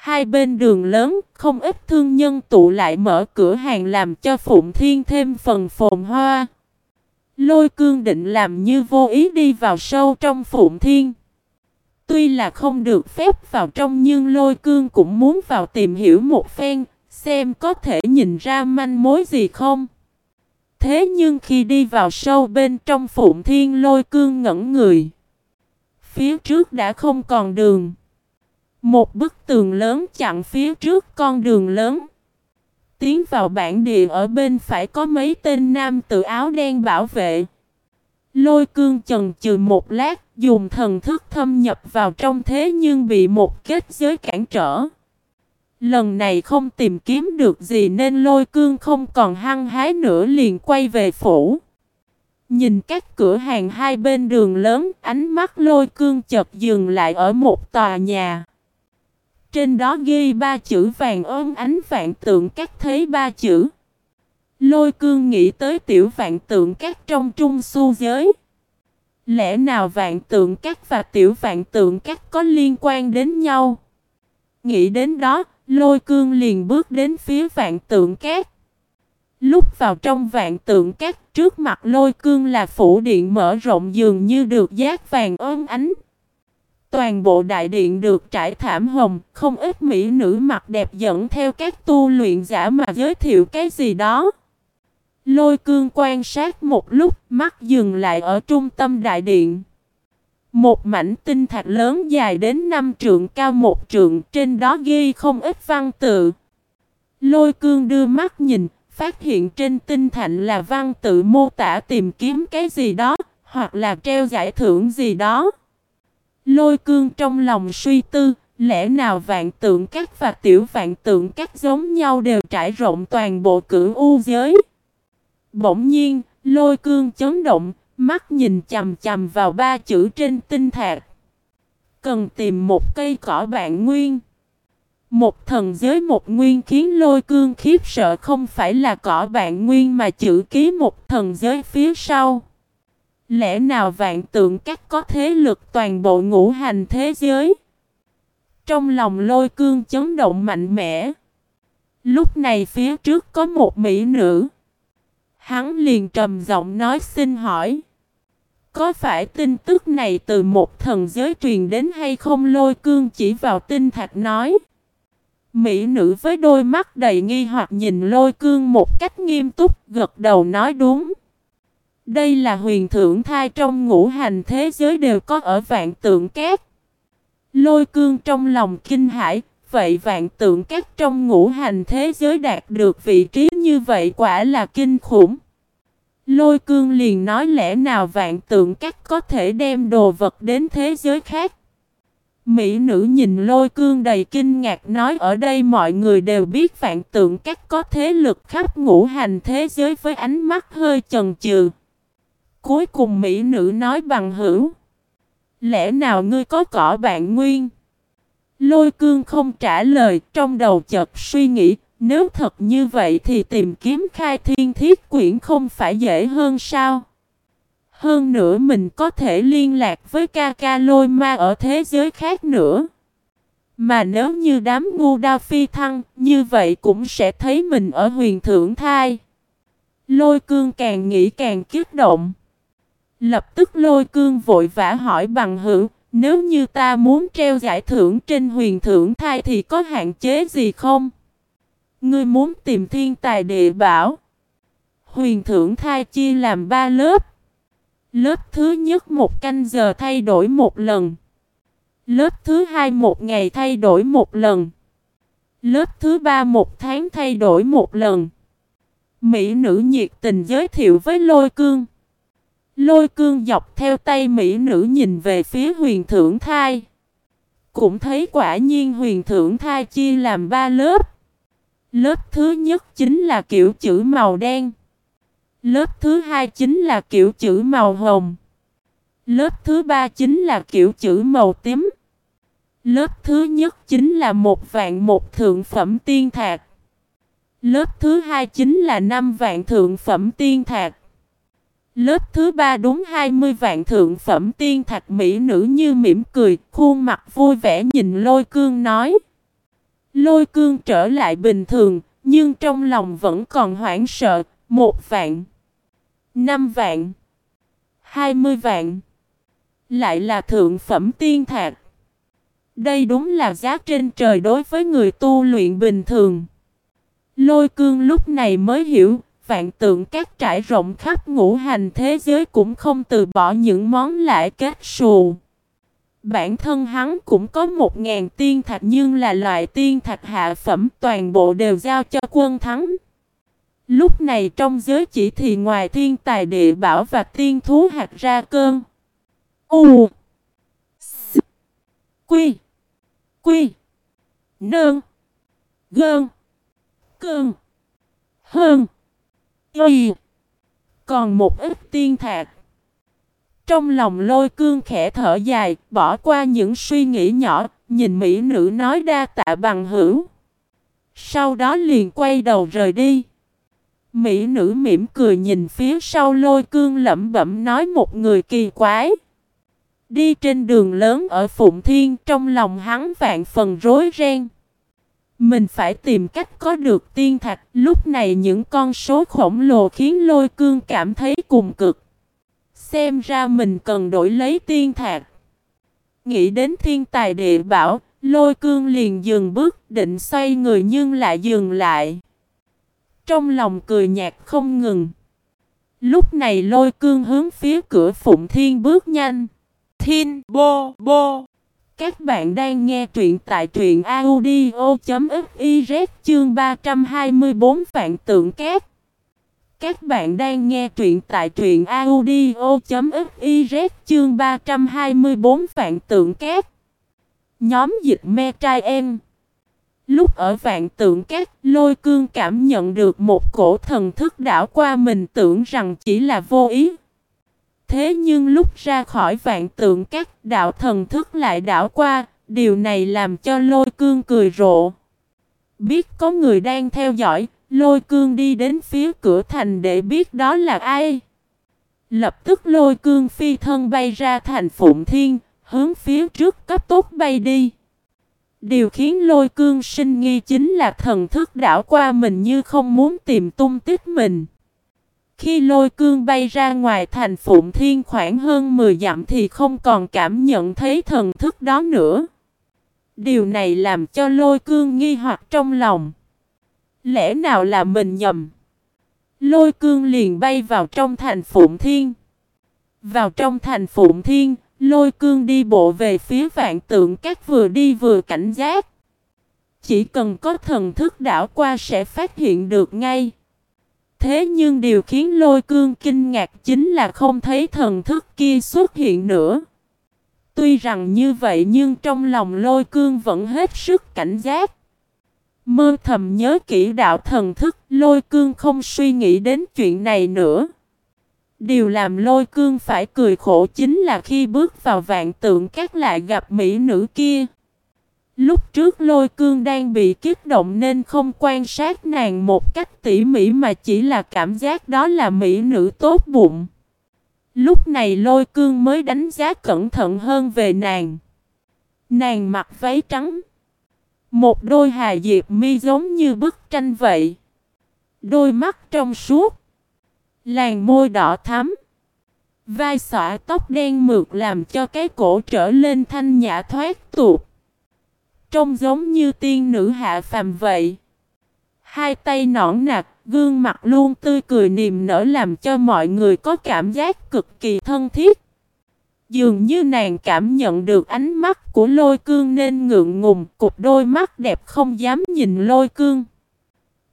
Hai bên đường lớn, không ít thương nhân tụ lại mở cửa hàng làm cho Phụng Thiên thêm phần phồn hoa. Lôi cương định làm như vô ý đi vào sâu trong Phụng Thiên. Tuy là không được phép vào trong nhưng lôi cương cũng muốn vào tìm hiểu một phen, xem có thể nhìn ra manh mối gì không. Thế nhưng khi đi vào sâu bên trong phụng thiên lôi cương ngẩn người. Phía trước đã không còn đường. Một bức tường lớn chặn phía trước con đường lớn. Tiến vào bản địa ở bên phải có mấy tên nam tự áo đen bảo vệ. Lôi cương chần chừ một lát, dùng thần thức thâm nhập vào trong thế nhưng bị một kết giới cản trở. Lần này không tìm kiếm được gì nên lôi cương không còn hăng hái nữa liền quay về phủ. Nhìn các cửa hàng hai bên đường lớn, ánh mắt lôi cương chợt dừng lại ở một tòa nhà. Trên đó ghi ba chữ vàng ôm ánh vạn tượng các thấy ba chữ. Lôi cương nghĩ tới tiểu vạn tượng các trong trung su giới. Lẽ nào vạn tượng các và tiểu vạn tượng các có liên quan đến nhau? Nghĩ đến đó, lôi cương liền bước đến phía vạn tượng các. Lúc vào trong vạn tượng các trước mặt lôi cương là phủ điện mở rộng dường như được giác vàng ôm ánh. Toàn bộ đại điện được trải thảm hồng, không ít mỹ nữ mặt đẹp dẫn theo các tu luyện giả mà giới thiệu cái gì đó. Lôi cương quan sát một lúc, mắt dừng lại ở trung tâm đại điện. Một mảnh tinh thạch lớn dài đến năm trượng cao một trượng, trên đó ghi không ít văn tự. Lôi cương đưa mắt nhìn, phát hiện trên tinh thạch là văn tự mô tả tìm kiếm cái gì đó, hoặc là treo giải thưởng gì đó. Lôi cương trong lòng suy tư, lẽ nào vạn tượng các và tiểu vạn tượng các giống nhau đều trải rộng toàn bộ cửu u giới. Bỗng nhiên, lôi cương chấn động, mắt nhìn chầm chầm vào ba chữ trên tinh thạc. Cần tìm một cây cỏ bạn nguyên. Một thần giới một nguyên khiến lôi cương khiếp sợ không phải là cỏ bạn nguyên mà chữ ký một thần giới phía sau. Lẽ nào vạn tượng các có thế lực toàn bộ ngũ hành thế giới? Trong lòng lôi cương chấn động mạnh mẽ. Lúc này phía trước có một mỹ nữ. Hắn liền trầm giọng nói xin hỏi. Có phải tin tức này từ một thần giới truyền đến hay không lôi cương chỉ vào tinh thạch nói. Mỹ nữ với đôi mắt đầy nghi hoặc nhìn lôi cương một cách nghiêm túc gật đầu nói đúng. Đây là huyền thượng thai trong ngũ hành thế giới đều có ở vạn tượng cát. Lôi cương trong lòng kinh hải, vậy vạn tượng cát trong ngũ hành thế giới đạt được vị trí như vậy quả là kinh khủng. Lôi cương liền nói lẽ nào vạn tượng cát có thể đem đồ vật đến thế giới khác. Mỹ nữ nhìn lôi cương đầy kinh ngạc nói ở đây mọi người đều biết vạn tượng các có thế lực khắp ngũ hành thế giới với ánh mắt hơi chần chừ. Cuối cùng Mỹ nữ nói bằng hữu. Lẽ nào ngươi có cỏ bạn nguyên? Lôi cương không trả lời trong đầu chợt suy nghĩ nếu thật như vậy thì tìm kiếm khai thiên thiết quyển không phải dễ hơn sao? Hơn nữa mình có thể liên lạc với ca ca lôi ma ở thế giới khác nữa. Mà nếu như đám ngu đao phi thăng, như vậy cũng sẽ thấy mình ở huyền thượng thai. Lôi cương càng nghĩ càng kiếp động. Lập tức lôi cương vội vã hỏi bằng hữu, nếu như ta muốn treo giải thưởng trên huyền thưởng thai thì có hạn chế gì không? Ngươi muốn tìm thiên tài địa bảo. Huyền thưởng thai chia làm ba lớp. Lớp thứ nhất một canh giờ thay đổi một lần. Lớp thứ hai một ngày thay đổi một lần. Lớp thứ ba một tháng thay đổi một lần. Mỹ nữ nhiệt tình giới thiệu với lôi cương. Lôi cương dọc theo tay Mỹ nữ nhìn về phía huyền thượng thai. Cũng thấy quả nhiên huyền thượng thai chia làm ba lớp. Lớp thứ nhất chính là kiểu chữ màu đen. Lớp thứ hai chính là kiểu chữ màu hồng. Lớp thứ ba chính là kiểu chữ màu tím. Lớp thứ nhất chính là một vạn một thượng phẩm tiên thạc. Lớp thứ hai chính là năm vạn thượng phẩm tiên thạc. Lớp thứ ba đúng 20 vạn thượng phẩm tiên thạch mỹ nữ như mỉm cười, khuôn mặt vui vẻ nhìn lôi cương nói. Lôi cương trở lại bình thường, nhưng trong lòng vẫn còn hoảng sợ, một vạn. 5 vạn 20 vạn Lại là thượng phẩm tiên thạc Đây đúng là giá trên trời đối với người tu luyện bình thường Lôi cương lúc này mới hiểu Vạn tượng các trải rộng khắp ngũ hành thế giới cũng không từ bỏ những món lại kết xù Bản thân hắn cũng có một ngàn tiên thạch nhưng là loại tiên thạch hạ phẩm toàn bộ đều giao cho quân thắng Lúc này trong giới chỉ thì ngoài thiên tài địa bảo và tiên thú hạt ra cơn. U. S. Quy. Quy. Nơn. Gơn. Cơn. Hơn. Y. Còn một ít tiên thạc. Trong lòng lôi cương khẽ thở dài, bỏ qua những suy nghĩ nhỏ, nhìn mỹ nữ nói đa tạ bằng hữu. Sau đó liền quay đầu rời đi. Mỹ nữ mỉm cười nhìn phía sau lôi cương lẩm bẩm nói một người kỳ quái. Đi trên đường lớn ở Phụng Thiên trong lòng hắn vạn phần rối ren. Mình phải tìm cách có được tiên thạch. Lúc này những con số khổng lồ khiến lôi cương cảm thấy cùng cực. Xem ra mình cần đổi lấy tiên thạch. Nghĩ đến thiên tài địa bảo, lôi cương liền dừng bước định xoay người nhưng lại dừng lại. Trong lòng cười nhạt không ngừng. Lúc này lôi cương hướng phía cửa Phụng Thiên bước nhanh. Thiên bô bô. Các bạn đang nghe truyện tại truyện audio.fiz chương 324 vạn tượng két. Các bạn đang nghe truyện tại truyện audio.fiz chương 324 Vạn Tượng kép. Nhóm dịch me trai em Lúc ở Vạn Tượng các lôi cương cảm nhận được một cổ thần thức đảo qua mình tưởng rằng chỉ là vô ý. Thế nhưng lúc ra khỏi Vạn Tượng các đạo thần thức lại đảo qua, điều này làm cho lôi cương cười rộ. Biết có người đang theo dõi, lôi cương đi đến phía cửa thành để biết đó là ai. Lập tức lôi cương phi thân bay ra thành Phụng Thiên, hướng phía trước cấp tốc bay đi. Điều khiến lôi cương sinh nghi chính là thần thức đảo qua mình như không muốn tìm tung tích mình. Khi lôi cương bay ra ngoài thành Phụng Thiên khoảng hơn 10 dặm thì không còn cảm nhận thấy thần thức đó nữa. Điều này làm cho lôi cương nghi hoặc trong lòng. Lẽ nào là mình nhầm? Lôi cương liền bay vào trong thành Phụng Thiên. Vào trong thành Phụng Thiên, lôi cương đi bộ về phía vạn tượng các vừa đi vừa cảnh giác. Chỉ cần có thần thức đảo qua sẽ phát hiện được ngay. Thế nhưng điều khiến lôi cương kinh ngạc chính là không thấy thần thức kia xuất hiện nữa. Tuy rằng như vậy nhưng trong lòng lôi cương vẫn hết sức cảnh giác. Mơ thầm nhớ kỹ đạo thần thức, lôi cương không suy nghĩ đến chuyện này nữa. Điều làm lôi cương phải cười khổ chính là khi bước vào vạn tượng các lại gặp mỹ nữ kia. Lúc trước lôi cương đang bị kích động nên không quan sát nàng một cách tỉ mỉ mà chỉ là cảm giác đó là mỹ nữ tốt bụng. Lúc này lôi cương mới đánh giá cẩn thận hơn về nàng. Nàng mặc váy trắng. Một đôi hà diệp mi giống như bức tranh vậy. Đôi mắt trong suốt. Làn môi đỏ thắm. Vai xõa tóc đen mượt làm cho cái cổ trở lên thanh nhã thoát tuột. Trông giống như tiên nữ hạ phàm vậy. Hai tay nõn nạc, gương mặt luôn tươi cười niềm nở làm cho mọi người có cảm giác cực kỳ thân thiết. Dường như nàng cảm nhận được ánh mắt của lôi cương nên ngượng ngùng, cục đôi mắt đẹp không dám nhìn lôi cương.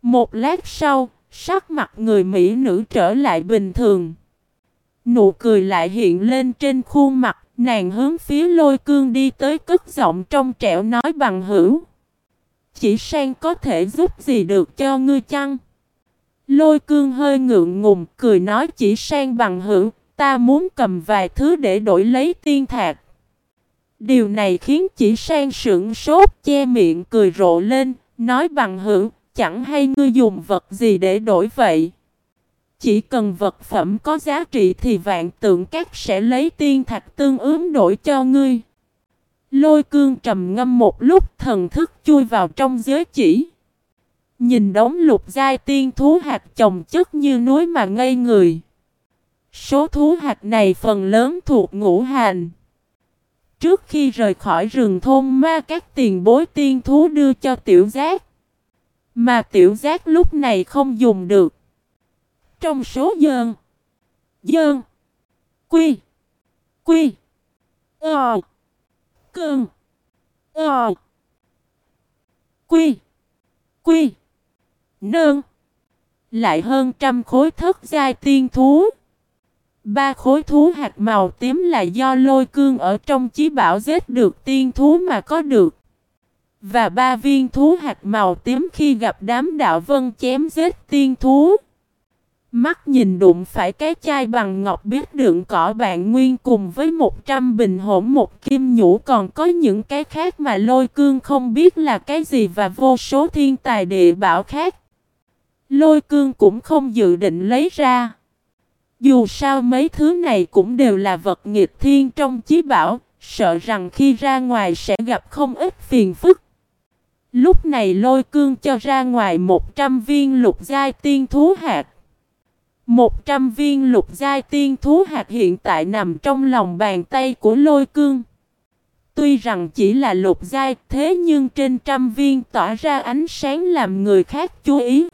Một lát sau, sắc mặt người Mỹ nữ trở lại bình thường. Nụ cười lại hiện lên trên khuôn mặt, nàng hướng phía lôi cương đi tới cất giọng trong trẻo nói bằng hữu. Chỉ sang có thể giúp gì được cho ngươi chăng? Lôi cương hơi ngượng ngùng, cười nói chỉ sang bằng hữu, ta muốn cầm vài thứ để đổi lấy tiên thạc. Điều này khiến chỉ sang sững sốt che miệng cười rộ lên, nói bằng hữu, chẳng hay ngươi dùng vật gì để đổi vậy. Chỉ cần vật phẩm có giá trị thì vạn tượng các sẽ lấy tiên thạch tương ứng đổi cho ngươi. Lôi cương trầm ngâm một lúc, thần thức chui vào trong giới chỉ. Nhìn đống lục giai tiên thú hạt chồng chất như núi mà ngây người. Số thú hạt này phần lớn thuộc ngũ hành. Trước khi rời khỏi rừng thôn ma, các tiền bối tiên thú đưa cho tiểu giác. Mà tiểu giác lúc này không dùng được. Trong số dơn. Dơn. Quy. Quy. Ờ. Cơn. Ờ. Quy. Quy. Nơn. Lại hơn trăm khối thất giai tiên thú. Ba khối thú hạt màu tím là do lôi cương ở trong chí bảo giết được tiên thú mà có được. Và ba viên thú hạt màu tím khi gặp đám đạo vân chém giết tiên thú. Mắt nhìn đụng phải cái chai bằng ngọc biết đựng cỏ bạn nguyên cùng với 100 bình hỗn một kim nhũ còn có những cái khác mà lôi cương không biết là cái gì và vô số thiên tài địa bảo khác. Lôi cương cũng không dự định lấy ra. Dù sao mấy thứ này cũng đều là vật nghịch thiên trong chí bảo, sợ rằng khi ra ngoài sẽ gặp không ít phiền phức. Lúc này lôi cương cho ra ngoài 100 viên lục giai tiên thú hạt. 100 viên lục giai tiên thú hạt hiện tại nằm trong lòng bàn tay của lôi cương. Tuy rằng chỉ là lục giai thế nhưng trên trăm viên tỏa ra ánh sáng làm người khác chú ý.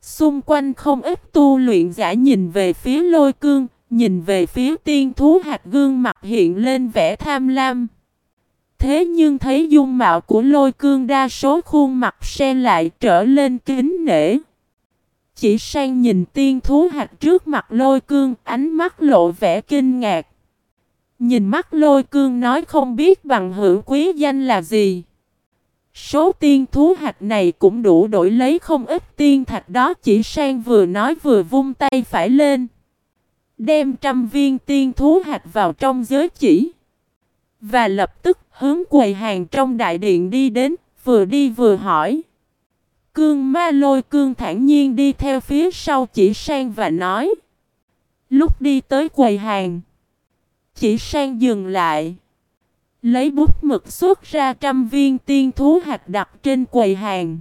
Xung quanh không ít tu luyện giả nhìn về phía lôi cương, nhìn về phía tiên thú hạt gương mặt hiện lên vẻ tham lam. Thế nhưng thấy dung mạo của lôi cương đa số khuôn mặt sen lại trở lên kính nể chỉ sang nhìn tiên thú hạt trước mặt lôi cương, ánh mắt lộ vẻ kinh ngạc. Nhìn mắt lôi cương nói không biết bằng hữu quý danh là gì. Số tiên thú hạt này cũng đủ đổi lấy không ít tiên thạch đó chỉ sang vừa nói vừa vung tay phải lên. Đem trăm viên tiên thú hạt vào trong giới chỉ. Và lập tức hướng quầy hàng trong đại điện đi đến, vừa đi vừa hỏi. Cương ma lôi cương thản nhiên đi theo phía sau chỉ sang và nói. Lúc đi tới quầy hàng. Chỉ sang dừng lại. Lấy bút mực xuất ra trăm viên tiên thú hạt đặt trên quầy hàng.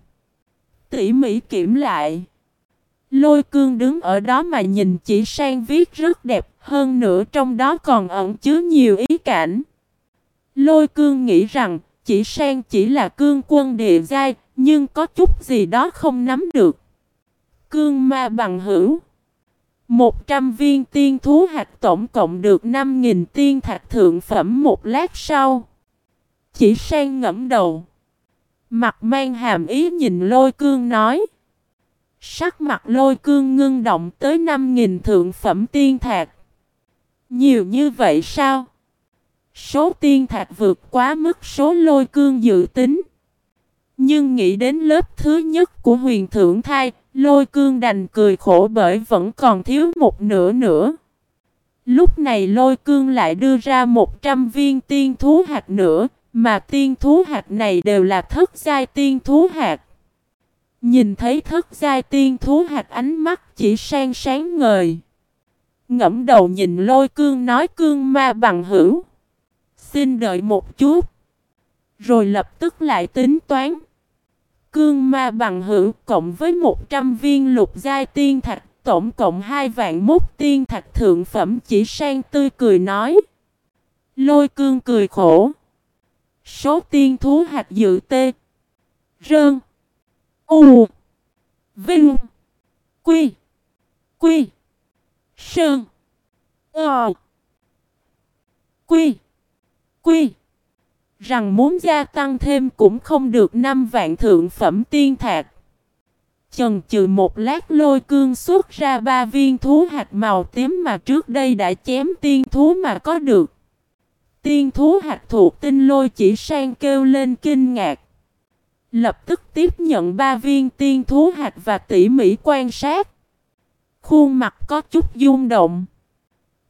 Tỉ mỉ kiểm lại. Lôi cương đứng ở đó mà nhìn chỉ sang viết rất đẹp, hơn nữa trong đó còn ẩn chứa nhiều ý cảnh. Lôi cương nghĩ rằng, chỉ sang chỉ là cương quân địa giai, nhưng có chút gì đó không nắm được. Cương ma bằng hữu. một trăm viên tiên thú hạt tổng cộng được năm nghìn tiên thạch thượng phẩm một lát sau. Chỉ sang ngẫm đầu. Mặt mang hàm ý nhìn lôi cương nói. Sắc mặt lôi cương ngưng động tới 5.000 thượng phẩm tiên thạch. Nhiều như vậy sao? Số tiên thạch vượt quá mức số lôi cương dự tính. Nhưng nghĩ đến lớp thứ nhất của huyền thượng thai, lôi cương đành cười khổ bởi vẫn còn thiếu một nửa nữa. Lúc này lôi cương lại đưa ra 100 viên tiên thú hạt nữa, mà tiên thú hạt này đều là thất giai tiên thú hạt. Nhìn thấy thất giai tiên thú hạt ánh mắt chỉ sang sáng ngời. Ngẫm đầu nhìn lôi cương nói cương ma bằng hữu. Xin đợi một chút. Rồi lập tức lại tính toán. Cương ma bằng hữu cộng với 100 viên lục giai tiên thạch, tổng cộng 2 vạn mốt tiên thạch thượng phẩm chỉ sang tươi cười nói. Lôi cương cười khổ. Số tiên thú hạt dự tê. Rơn. U. Vinh. Quy. Quy. Sơn. Ờ. Quy. Quy. Rằng muốn gia tăng thêm cũng không được năm vạn thượng phẩm tiên thạc. Chần chừ một lát lôi cương xuất ra ba viên thú hạt màu tím mà trước đây đã chém tiên thú mà có được. Tiên thú hạt thuộc tinh lôi chỉ sang kêu lên kinh ngạc. Lập tức tiếp nhận ba viên tiên thú hạt và tỉ mỉ quan sát. Khuôn mặt có chút rung động.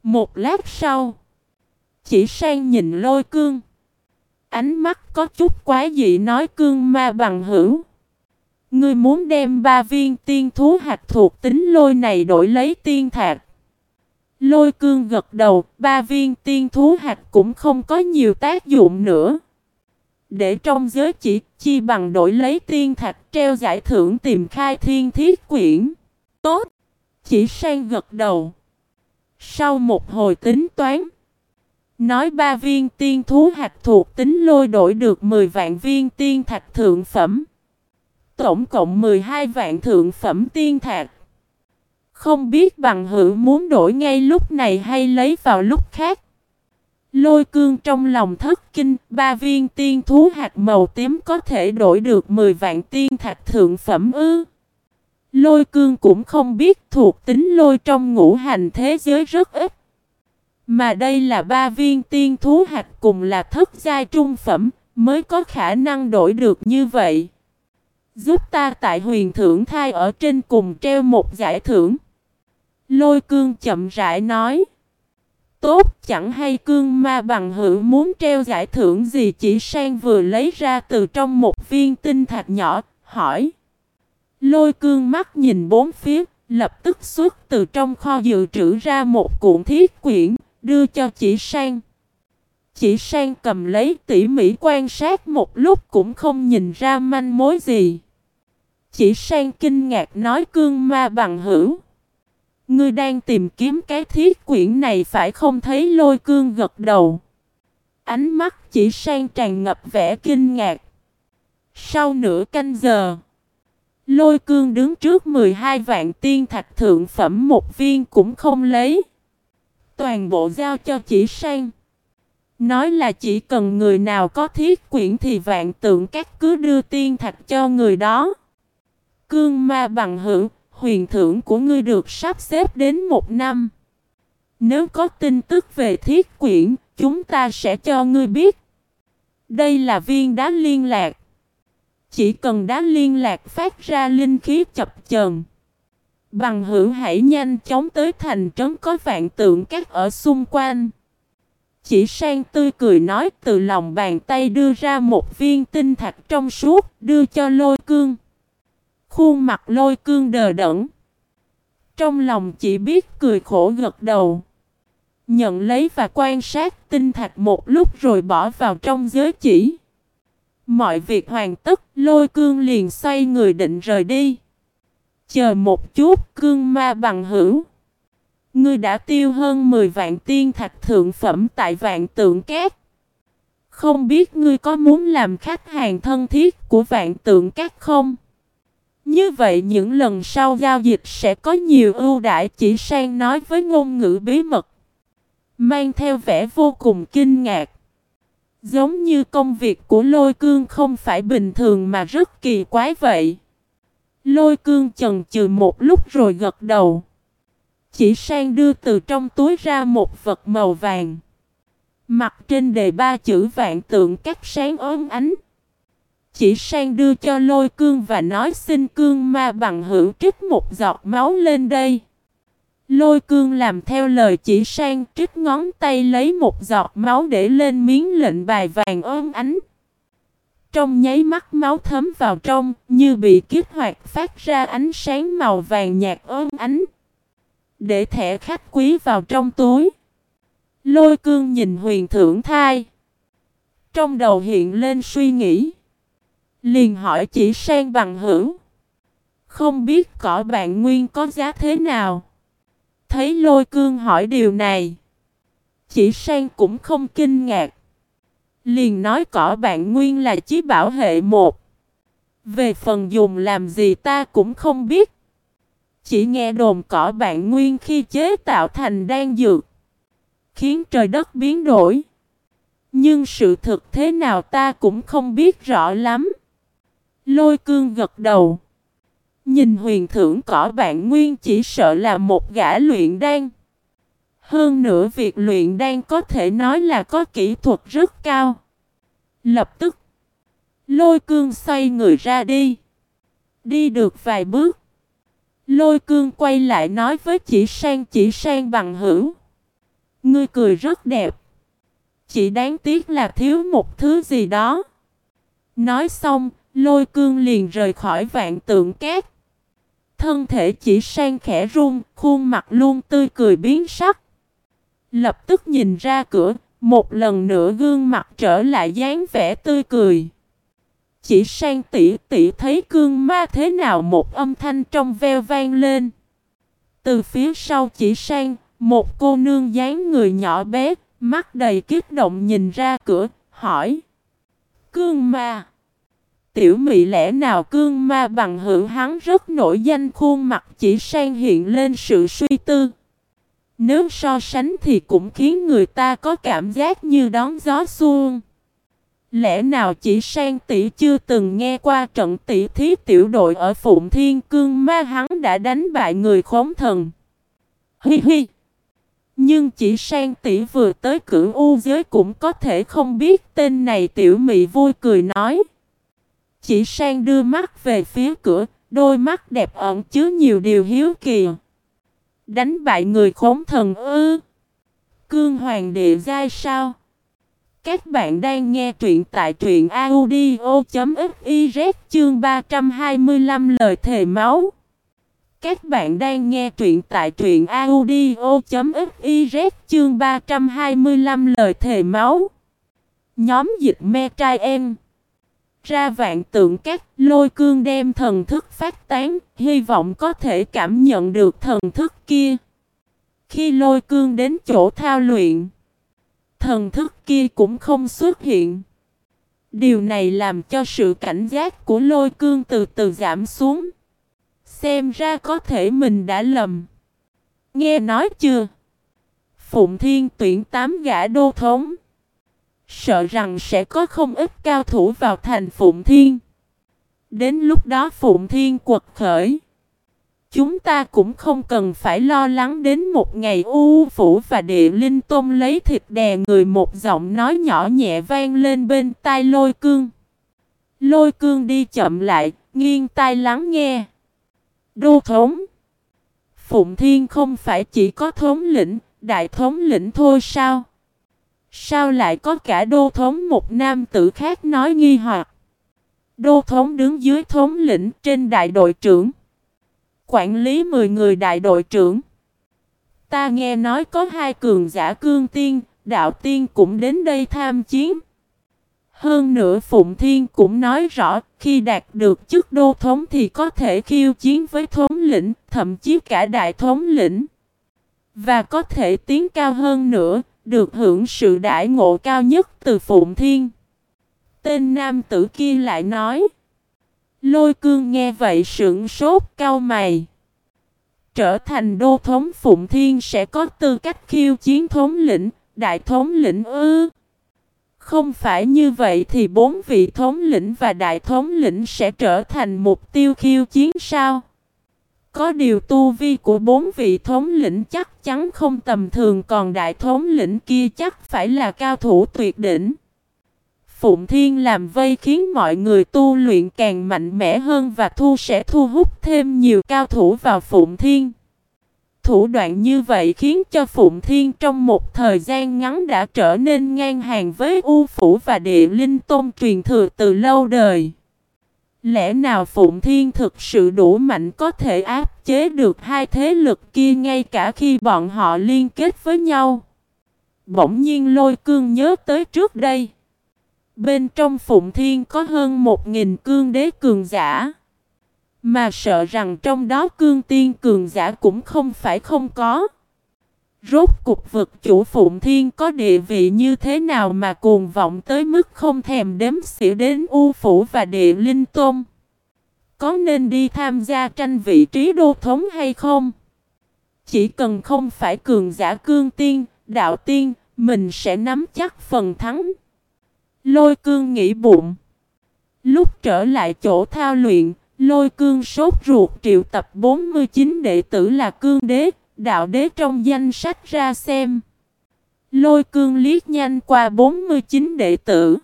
Một lát sau, chỉ sang nhìn lôi cương. Ánh mắt có chút quá dị nói cương ma bằng hữu. Ngươi muốn đem ba viên tiên thú hạt thuộc tính lôi này đổi lấy tiên thạc. Lôi cương gật đầu, ba viên tiên thú hạt cũng không có nhiều tác dụng nữa. Để trong giới chỉ chi bằng đổi lấy tiên thạch treo giải thưởng tìm khai thiên thiết quyển. Tốt! Chỉ sang gật đầu. Sau một hồi tính toán. Nói ba viên tiên thú hạt thuộc tính lôi đổi được 10 vạn viên tiên thạch thượng phẩm. Tổng cộng 12 vạn thượng phẩm tiên thạch. Không biết bằng hữu muốn đổi ngay lúc này hay lấy vào lúc khác. Lôi cương trong lòng thất kinh, ba viên tiên thú hạt màu tím có thể đổi được 10 vạn tiên thạch thượng phẩm ư. Lôi cương cũng không biết thuộc tính lôi trong ngũ hành thế giới rất ít. Mà đây là ba viên tiên thú hạt cùng là thất giai trung phẩm, mới có khả năng đổi được như vậy. Giúp ta tại huyền thưởng thai ở trên cùng treo một giải thưởng. Lôi cương chậm rãi nói. Tốt chẳng hay cương ma bằng hữu muốn treo giải thưởng gì chỉ sang vừa lấy ra từ trong một viên tinh thạch nhỏ, hỏi. Lôi cương mắt nhìn bốn phía, lập tức xuất từ trong kho dự trữ ra một cuộn thiết quyển, đưa cho chỉ sang. Chỉ sang cầm lấy tỉ mỉ quan sát một lúc cũng không nhìn ra manh mối gì. Chỉ sang kinh ngạc nói cương ma bằng hữu. Ngươi đang tìm kiếm cái thiết quyển này phải không thấy lôi cương gật đầu. Ánh mắt chỉ sang tràn ngập vẻ kinh ngạc. Sau nửa canh giờ, lôi cương đứng trước 12 vạn tiên thạch thượng phẩm một viên cũng không lấy. Toàn bộ giao cho chỉ sang. Nói là chỉ cần người nào có thiết quyển thì vạn tượng các cứ đưa tiên thạch cho người đó. Cương ma bằng hữu, huyền thưởng của ngươi được sắp xếp đến một năm. Nếu có tin tức về thiết quyển, chúng ta sẽ cho ngươi biết. Đây là viên đá liên lạc. Chỉ cần đá liên lạc phát ra linh khí chập chờn. Bằng hữu hãy nhanh chóng tới thành trấn có vạn tượng các ở xung quanh. Chỉ sang tươi cười nói từ lòng bàn tay đưa ra một viên tinh thạch trong suốt đưa cho lôi cương. Khuôn mặt lôi cương đờ đẫn. Trong lòng chỉ biết cười khổ gật đầu. Nhận lấy và quan sát tinh thạch một lúc rồi bỏ vào trong giới chỉ. Mọi việc hoàn tất, lôi cương liền xoay người định rời đi. Chờ một chút, cương ma bằng hữu. Ngươi đã tiêu hơn 10 vạn tiên thạch thượng phẩm tại vạn tượng cát. Không biết ngươi có muốn làm khách hàng thân thiết của vạn tượng cát không? Như vậy những lần sau giao dịch sẽ có nhiều ưu đãi chỉ sang nói với ngôn ngữ bí mật. Mang theo vẻ vô cùng kinh ngạc. Giống như công việc của lôi cương không phải bình thường mà rất kỳ quái vậy. Lôi cương chần chừ một lúc rồi gật đầu. Chỉ sang đưa từ trong túi ra một vật màu vàng. Mặt trên đề ba chữ vạn tượng cắt sáng ốm ánh. Chỉ sang đưa cho lôi cương và nói xin cương ma bằng hữu trích một giọt máu lên đây. Lôi cương làm theo lời chỉ sang trích ngón tay lấy một giọt máu để lên miếng lệnh bài vàng ôm ánh. Trong nháy mắt máu thấm vào trong, như bị kích hoạt phát ra ánh sáng màu vàng nhạt ôm ánh. Để thẻ khách quý vào trong túi. Lôi cương nhìn huyền thưởng thai. Trong đầu hiện lên suy nghĩ. Liền hỏi chỉ sang bằng hữu. Không biết cỏ bạn nguyên có giá thế nào? Thấy lôi cương hỏi điều này. Chỉ sang cũng không kinh ngạc. Liền nói cỏ bạn nguyên là chí bảo hệ một. Về phần dùng làm gì ta cũng không biết. Chỉ nghe đồn cỏ bạn nguyên khi chế tạo thành đan dược. Khiến trời đất biến đổi. Nhưng sự thực thế nào ta cũng không biết rõ lắm. Lôi cương gật đầu. Nhìn huyền thưởng cỏ bạn nguyên chỉ sợ là một gã luyện đan. Hơn nữa việc luyện đan có thể nói là có kỹ thuật rất cao. Lập tức, lôi cương xoay người ra đi. Đi được vài bước. Lôi cương quay lại nói với chỉ sang chỉ sang bằng hữu. Ngươi cười rất đẹp. Chỉ đáng tiếc là thiếu một thứ gì đó. Nói xong, lôi cương liền rời khỏi vạn tượng két. Thân thể chỉ sang khẽ run, khuôn mặt luôn tươi cười biến sắc. Lập tức nhìn ra cửa, một lần nữa gương mặt trở lại dáng vẻ tươi cười. Chỉ sang tỷ tỷ thấy cương ma thế nào một âm thanh trong veo vang lên. Từ phía sau chỉ sang, một cô nương dáng người nhỏ bé, mắt đầy kích động nhìn ra cửa, hỏi. Cương ma. Tiểu mị lẽ nào cương ma bằng hữu hắn rất nổi danh khuôn mặt chỉ sang hiện lên sự suy tư. Nếu so sánh thì cũng khiến người ta có cảm giác như đón gió xuông. Lẽ nào chỉ sang tỷ chưa từng nghe qua trận tỷ thí tiểu đội ở Phụng Thiên Cương ma hắn đã đánh bại người khống thần. Hi hi. Nhưng chỉ sang tỷ vừa tới cửu u giới cũng có thể không biết tên này tiểu mị vui cười nói. Chỉ sang đưa mắt về phía cửa, đôi mắt đẹp ẩn chứa nhiều điều hiếu kỳ. Đánh bại người khốn thần ư. Cương hoàng địa giai sao? Các bạn đang nghe truyện tại truyện audio.fiz chương 325 lời thề máu. Các bạn đang nghe truyện tại truyện audio.fiz chương 325 lời thề máu. Nhóm dịch me trai em. Ra vạn tượng các lôi cương đem thần thức phát tán, hy vọng có thể cảm nhận được thần thức kia. Khi lôi cương đến chỗ thao luyện, thần thức kia cũng không xuất hiện. Điều này làm cho sự cảnh giác của lôi cương từ từ giảm xuống. Xem ra có thể mình đã lầm. Nghe nói chưa? Phụng Thiên tuyển tám gã đô thống. Sợ rằng sẽ có không ít cao thủ vào thành Phụng Thiên. Đến lúc đó Phụng Thiên quật khởi. chúng ta cũng không cần phải lo lắng đến một ngày u phủ và địa linh tôn lấy thịt đè người một giọng nói nhỏ nhẹ vang lên bên tai lôi cương. Lôi cương đi chậm lại, nghiêng tai lắng nghe. Đô thống Phụng Thiên không phải chỉ có thống lĩnh, đại thống lĩnh thôi sao? Sao lại có cả đô thống một nam tử khác nói nghi hoặc? Đô thống đứng dưới thống lĩnh trên đại đội trưởng. Quản lý 10 người đại đội trưởng. Ta nghe nói có hai cường giả cương tiên, đạo tiên cũng đến đây tham chiến. Hơn nữa Phụng Thiên cũng nói rõ khi đạt được chức đô thống thì có thể khiêu chiến với thống lĩnh, thậm chí cả đại thống lĩnh. Và có thể tiến cao hơn nữa, được hưởng sự đại ngộ cao nhất từ Phụng Thiên. Tên nam tử kia lại nói. Lôi cương nghe vậy sững sốt cao mày. Trở thành đô thống Phụng Thiên sẽ có tư cách khiêu chiến thống lĩnh, đại thống lĩnh ư. Không phải như vậy thì bốn vị thống lĩnh và đại thống lĩnh sẽ trở thành mục tiêu khiêu chiến sao? Có điều tu vi của bốn vị thống lĩnh chắc chắn không tầm thường, còn đại thống lĩnh kia chắc phải là cao thủ tuyệt đỉnh. Phụng Thiên làm vây khiến mọi người tu luyện càng mạnh mẽ hơn và thu sẽ thu hút thêm nhiều cao thủ vào Phụng Thiên. Thủ đoạn như vậy khiến cho Phụng Thiên trong một thời gian ngắn đã trở nên ngang hàng với U Phủ và Địa Linh Tôn truyền thừa từ lâu đời. Lẽ nào Phụng Thiên thực sự đủ mạnh có thể áp chế được hai thế lực kia ngay cả khi bọn họ liên kết với nhau? Bỗng nhiên lôi cương nhớ tới trước đây. Bên trong Phụng Thiên có hơn một nghìn cương đế cường giả. Mà sợ rằng trong đó cương tiên cường giả cũng không phải không có. Rốt cục vực chủ Phụng Thiên có địa vị như thế nào mà cuồng vọng tới mức không thèm đếm xỉa đến U Phủ và Địa Linh Tôn? Có nên đi tham gia tranh vị trí đô thống hay không? Chỉ cần không phải cường giả cương tiên, đạo tiên, mình sẽ nắm chắc phần thắng. Lôi cương nghĩ bụng. Lúc trở lại chỗ thao luyện, lôi cương sốt ruột triệu tập 49 đệ tử là cương đế, đạo đế trong danh sách ra xem. Lôi cương liếc nhanh qua 49 đệ tử.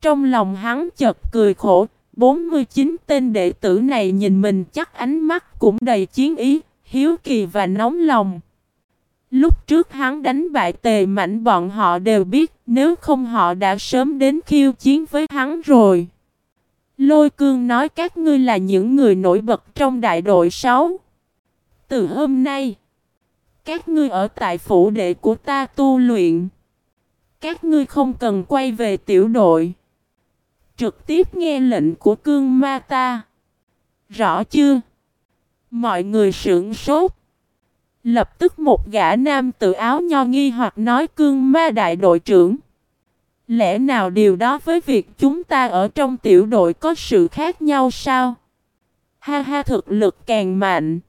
Trong lòng hắn chợt cười khổ, 49 tên đệ tử này nhìn mình chắc ánh mắt cũng đầy chiến ý, hiếu kỳ và nóng lòng. Lúc trước hắn đánh bại tề mạnh bọn họ đều biết nếu không họ đã sớm đến khiêu chiến với hắn rồi. Lôi cương nói các ngươi là những người nổi bật trong đại đội 6. Từ hôm nay, các ngươi ở tại phủ đệ của ta tu luyện. Các ngươi không cần quay về tiểu đội. Trực tiếp nghe lệnh của cương ma ta. Rõ chưa? Mọi người sững sốt. Lập tức một gã nam tự áo nho nghi hoặc nói cương ma đại đội trưởng. Lẽ nào điều đó với việc chúng ta ở trong tiểu đội có sự khác nhau sao? Ha ha thực lực càng mạnh.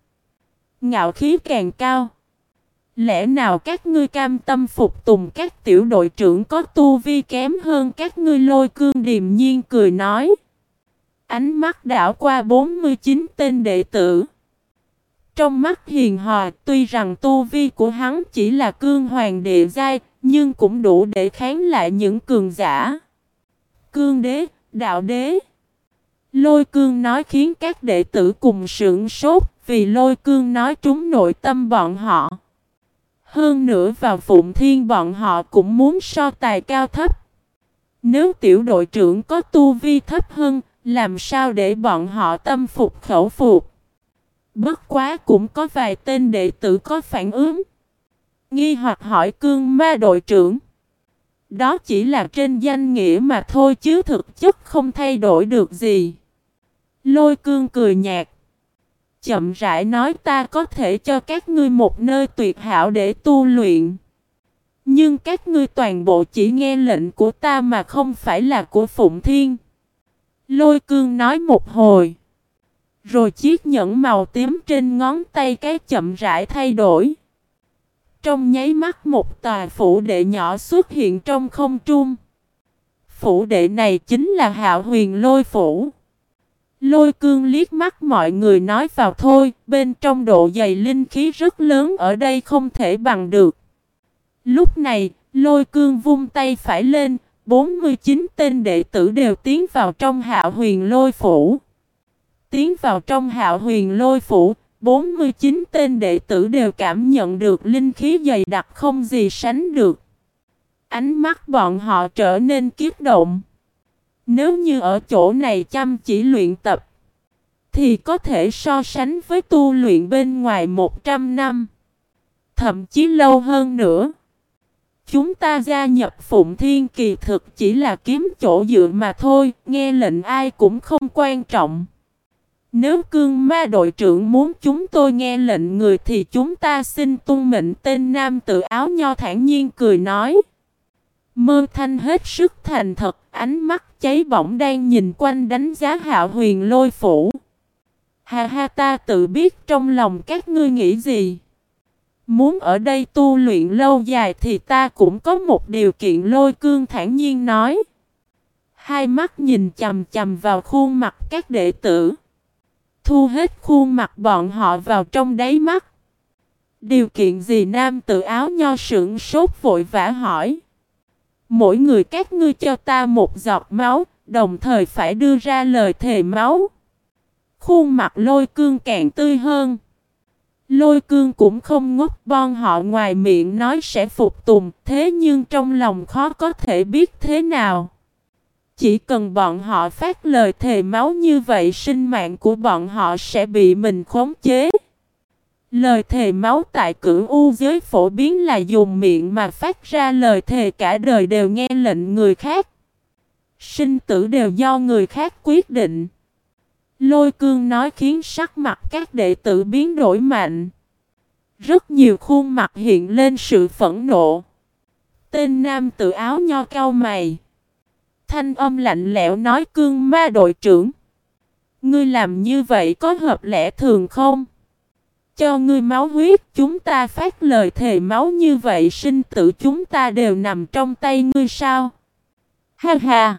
Ngạo khí càng cao. Lẽ nào các ngươi cam tâm phục tùng các tiểu đội trưởng có tu vi kém hơn các ngươi lôi cương điềm nhiên cười nói. Ánh mắt đảo qua 49 tên đệ tử. Trong mắt hiền hòa tuy rằng tu vi của hắn chỉ là cương hoàng địa giai nhưng cũng đủ để kháng lại những cường giả. Cương đế, đạo đế. Lôi cương nói khiến các đệ tử cùng sững sốt vì lôi cương nói trúng nội tâm bọn họ. Hơn nữa vào phụng thiên bọn họ cũng muốn so tài cao thấp. Nếu tiểu đội trưởng có tu vi thấp hơn, làm sao để bọn họ tâm phục khẩu phục? Bất quá cũng có vài tên đệ tử có phản ứng. Nghi hoặc hỏi cương ma đội trưởng. Đó chỉ là trên danh nghĩa mà thôi chứ thực chất không thay đổi được gì. Lôi cương cười nhạt. Chậm rãi nói, ta có thể cho các ngươi một nơi tuyệt hảo để tu luyện. Nhưng các ngươi toàn bộ chỉ nghe lệnh của ta mà không phải là của Phụng Thiên. Lôi cương nói một hồi. Rồi chiếc nhẫn màu tím trên ngón tay cái chậm rãi thay đổi. Trong nháy mắt một tòa phủ đệ nhỏ xuất hiện trong không trung. Phủ đệ này chính là hạo huyền lôi phủ. Lôi cương liếc mắt mọi người nói vào thôi, bên trong độ dày linh khí rất lớn ở đây không thể bằng được. Lúc này, lôi cương vung tay phải lên, 49 tên đệ tử đều tiến vào trong hạo huyền lôi phủ. Tiến vào trong hạo huyền lôi phủ, 49 tên đệ tử đều cảm nhận được linh khí dày đặc không gì sánh được. Ánh mắt bọn họ trở nên kiếp động. Nếu như ở chỗ này chăm chỉ luyện tập, thì có thể so sánh với tu luyện bên ngoài 100 năm, thậm chí lâu hơn nữa. Chúng ta gia nhập Phụng Thiên kỳ thực chỉ là kiếm chỗ dựa mà thôi, nghe lệnh ai cũng không quan trọng. Nếu cương ma đội trưởng muốn chúng tôi nghe lệnh người thì chúng ta xin tuân mệnh tên nam tự áo nho thản nhiên cười nói. Mơ thanh hết sức thành thật, ánh mắt cháy bỏng đang nhìn quanh đánh giá hạo huyền lôi phủ. Hà ha ta tự biết trong lòng các ngươi nghĩ gì. Muốn ở đây tu luyện lâu dài thì ta cũng có một điều kiện lôi cương thản nhiên nói. Hai mắt nhìn chầm chầm vào khuôn mặt các đệ tử. Thu hết khuôn mặt bọn họ vào trong đáy mắt. Điều kiện gì nam tự áo nho sững sốt vội vã hỏi. Mỗi người các ngươi cho ta một giọt máu, đồng thời phải đưa ra lời thề máu. Khuôn mặt lôi cương càng tươi hơn. Lôi cương cũng không ngốc bon họ ngoài miệng nói sẽ phục tùng, thế nhưng trong lòng khó có thể biết thế nào. Chỉ cần bọn họ phát lời thề máu như vậy sinh mạng của bọn họ sẽ bị mình khống chế. Lời thề máu tại cửu u giới phổ biến là dùng miệng mà phát ra, lời thề cả đời đều nghe lệnh người khác. Sinh tử đều do người khác quyết định. Lôi cương nói khiến sắc mặt các đệ tử biến đổi mạnh. Rất nhiều khuôn mặt hiện lên sự phẫn nộ. Tên nam tự áo nho cao mày. Thanh âm lạnh lẽo nói, cương ma đội trưởng. Ngươi làm như vậy có hợp lẽ thường không? Cho ngươi máu huyết chúng ta phát lời thề máu như vậy sinh tử chúng ta đều nằm trong tay ngươi sao? Ha ha!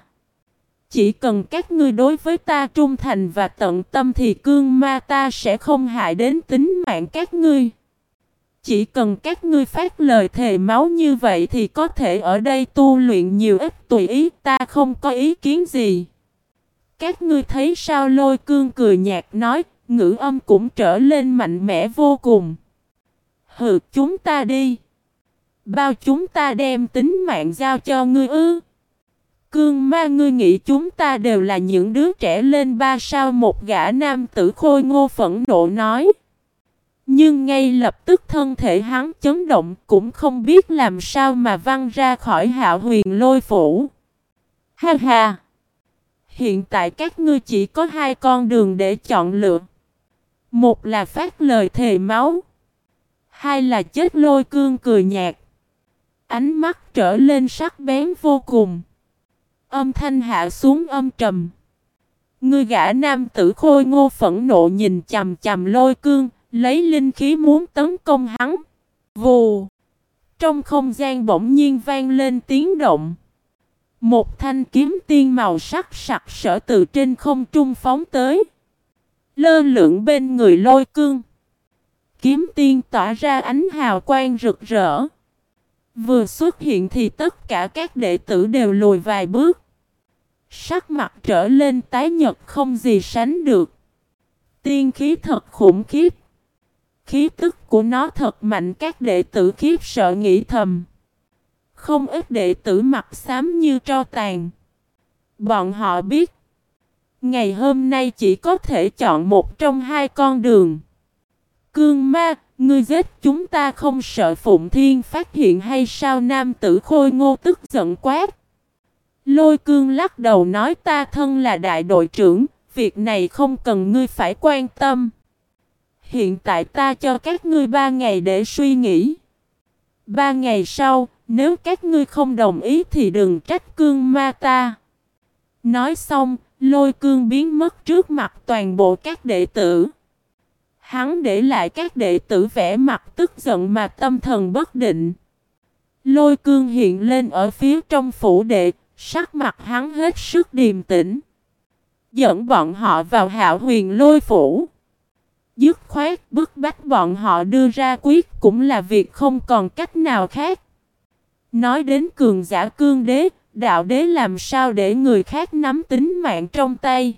Chỉ cần các ngươi đối với ta trung thành và tận tâm thì cương ma ta sẽ không hại đến tính mạng các ngươi. Chỉ cần các ngươi phát lời thề máu như vậy thì có thể ở đây tu luyện nhiều ít tùy ý ta không có ý kiến gì. Các ngươi thấy sao lôi cương cười nhạt nói, ngữ âm cũng trở lên mạnh mẽ vô cùng. Hừ, chúng ta đi. Bao chúng ta đem tính mạng giao cho ngươi ư. Cương ma, ngươi nghĩ chúng ta đều là những đứa trẻ lên ba sao một gã nam tử khôi ngô phẫn nộ nói. Nhưng ngay lập tức thân thể hắn chấn động, cũng không biết làm sao mà văng ra khỏi hạo huyền lôi phủ. Ha ha! Hiện tại các ngươi chỉ có hai con đường để chọn lựa. Một là phát lời thề máu. Hai là chết lôi cương cười nhạt. Ánh mắt trở lên sắc bén vô cùng. Âm thanh hạ xuống âm trầm. Ngươi gã nam tử khôi ngô phẫn nộ nhìn chầm chầm lôi cương, lấy linh khí muốn tấn công hắn. Vù! Trong không gian bỗng nhiên vang lên tiếng động. Một thanh kiếm tiên màu sắc sặc sỡ từ trên không trung phóng tới. Lơ lửng bên người lôi cương. Kiếm tiên tỏa ra ánh hào quang rực rỡ. Vừa xuất hiện thì tất cả các đệ tử đều lùi vài bước. Sắc mặt trở lên tái nhật không gì sánh được. Tiên khí thật khủng khiếp. Khí tức của nó thật mạnh, các đệ tử khiếp sợ nghĩ thầm. Không ít đệ tử mặt xám như tro tàn. Bọn họ biết. Ngày hôm nay chỉ có thể chọn một trong hai con đường. Cương ma, ngươi giết chúng ta không sợ Phụng Thiên phát hiện hay sao nam tử khôi ngô tức giận quát. Lôi cương lắc đầu nói ta thân là đại đội trưởng, việc này không cần ngươi phải quan tâm. Hiện tại ta cho các ngươi ba ngày để suy nghĩ. Ba ngày sau, nếu các ngươi không đồng ý thì đừng trách cương ma ta. Nói xong, lôi cương biến mất trước mặt toàn bộ các đệ tử. Hắn để lại các đệ tử vẽ mặt tức giận mà tâm thần bất định. Lôi cương hiện lên ở phía trong phủ đệ, sắc mặt hắn hết sức điềm tĩnh. dẫn bọn họ vào hạo huyền lôi phủ. Dứt khoát bức bách bọn họ đưa ra quyết cũng là việc không còn cách nào khác. Nói đến cường giả cương đế, đạo đế làm sao để người khác nắm tính mạng trong tay.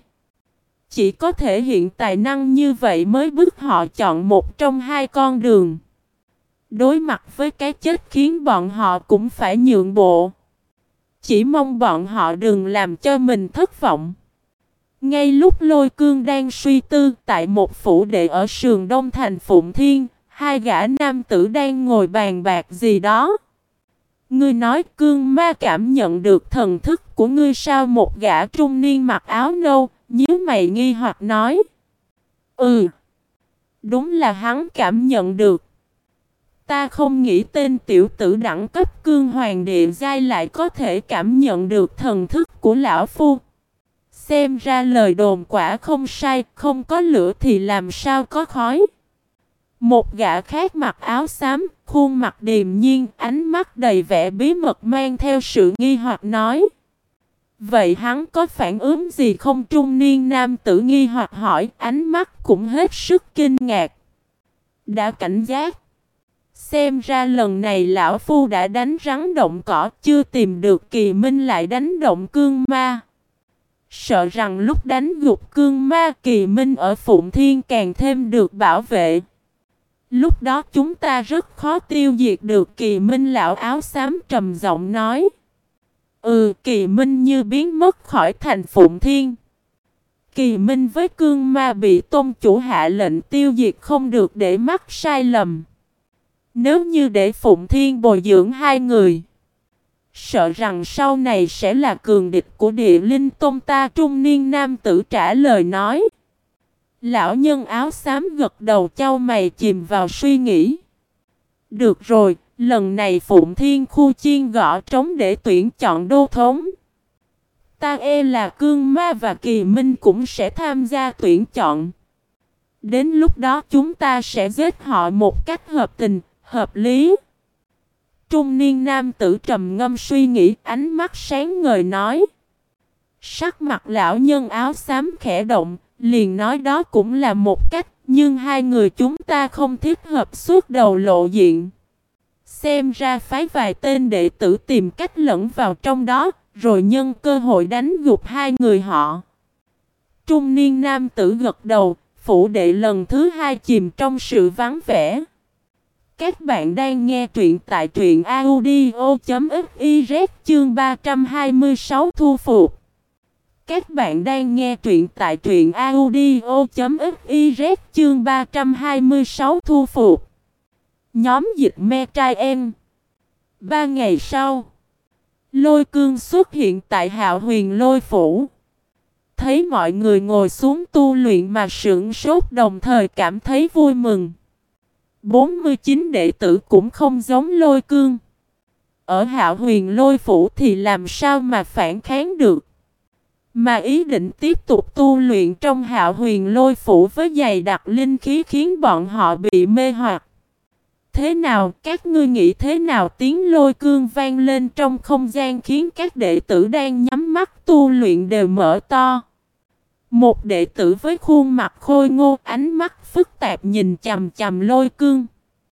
Chỉ có thể hiện tài năng như vậy mới bức họ chọn một trong hai con đường. Đối mặt với cái chết khiến bọn họ cũng phải nhượng bộ. Chỉ mong bọn họ đừng làm cho mình thất vọng. Ngay lúc lôi cương đang suy tư tại một phủ đệ ở sườn đông thành Phụng Thiên, hai gã nam tử đang ngồi bàn bạc gì đó. Ngươi nói cương ma cảm nhận được thần thức của ngươi sao một gã trung niên mặc áo nâu, nhíu mày nghi hoặc nói. Ừ, đúng là hắn cảm nhận được. Ta không nghĩ tên tiểu tử đẳng cấp cương hoàng địa giai lại có thể cảm nhận được thần thức của lão phu. Xem ra lời đồn quả không sai, không có lửa thì làm sao có khói. Một gã khác mặc áo xám, khuôn mặt điềm nhiên, ánh mắt đầy vẻ bí mật mang theo sự nghi hoặc nói. Vậy hắn có phản ứng gì không trung niên nam tử nghi hoặc hỏi, ánh mắt cũng hết sức kinh ngạc. Đã cảnh giác. Xem ra lần này lão phu đã đánh rắn động cỏ, chưa tìm được kỳ minh lại đánh động cương ma. Sợ rằng lúc đánh gục cương ma kỳ minh ở Phụng Thiên càng thêm được bảo vệ. Lúc đó chúng ta rất khó tiêu diệt được kỳ minh lão áo xám trầm giọng nói. Ừ kỳ minh như biến mất khỏi thành Phụng Thiên. Kỳ minh với cương ma bị tôn chủ hạ lệnh tiêu diệt không được để mắc sai lầm. Nếu như để Phụng Thiên bồi dưỡng hai người. Sợ rằng sau này sẽ là cường địch của địa linh tôn ta trung niên nam tử trả lời nói. Lão nhân áo xám gật đầu châu mày chìm vào suy nghĩ. Được rồi, lần này Phụng Thiên khu chiên gõ trống để tuyển chọn đô thống. Ta e là Cương Ma và Kỳ Minh cũng sẽ tham gia tuyển chọn. Đến lúc đó chúng ta sẽ giết họ một cách hợp tình, hợp lý. Trung niên nam tử trầm ngâm suy nghĩ, ánh mắt sáng ngời nói. Sắc mặt lão nhân áo xám khẽ động, liền nói đó cũng là một cách, nhưng hai người chúng ta không thích hợp suốt đầu lộ diện. Xem ra phái vài tên đệ tử tìm cách lẫn vào trong đó, rồi nhân cơ hội đánh gục hai người họ. Trung niên nam tử gật đầu, phủ đệ lần thứ hai chìm trong sự vắng vẻ. Các bạn đang nghe truyện tại truyện audio.fiz chương 326 thu phục. Các bạn đang nghe truyện tại truyện audio.fiz chương 326 thu phục. Nhóm dịch me trai em. Ba ngày sau, lôi cương xuất hiện tại hạo huyền lôi phủ. Thấy mọi người ngồi xuống tu luyện mà sững sốt đồng thời cảm thấy vui mừng. 49 đệ tử cũng không giống lôi cương. Ở hạo huyền lôi phủ thì làm sao mà phản kháng được. Mà ý định tiếp tục tu luyện trong hạo huyền lôi phủ với dày đặc linh khí khiến bọn họ bị mê hoặc. Thế nào, các ngươi nghĩ thế nào tiếng lôi cương vang lên trong không gian khiến các đệ tử đang nhắm mắt tu luyện đều mở to. Một đệ tử với khuôn mặt khôi ngô ánh mắt phức tạp nhìn chầm chầm lôi cương.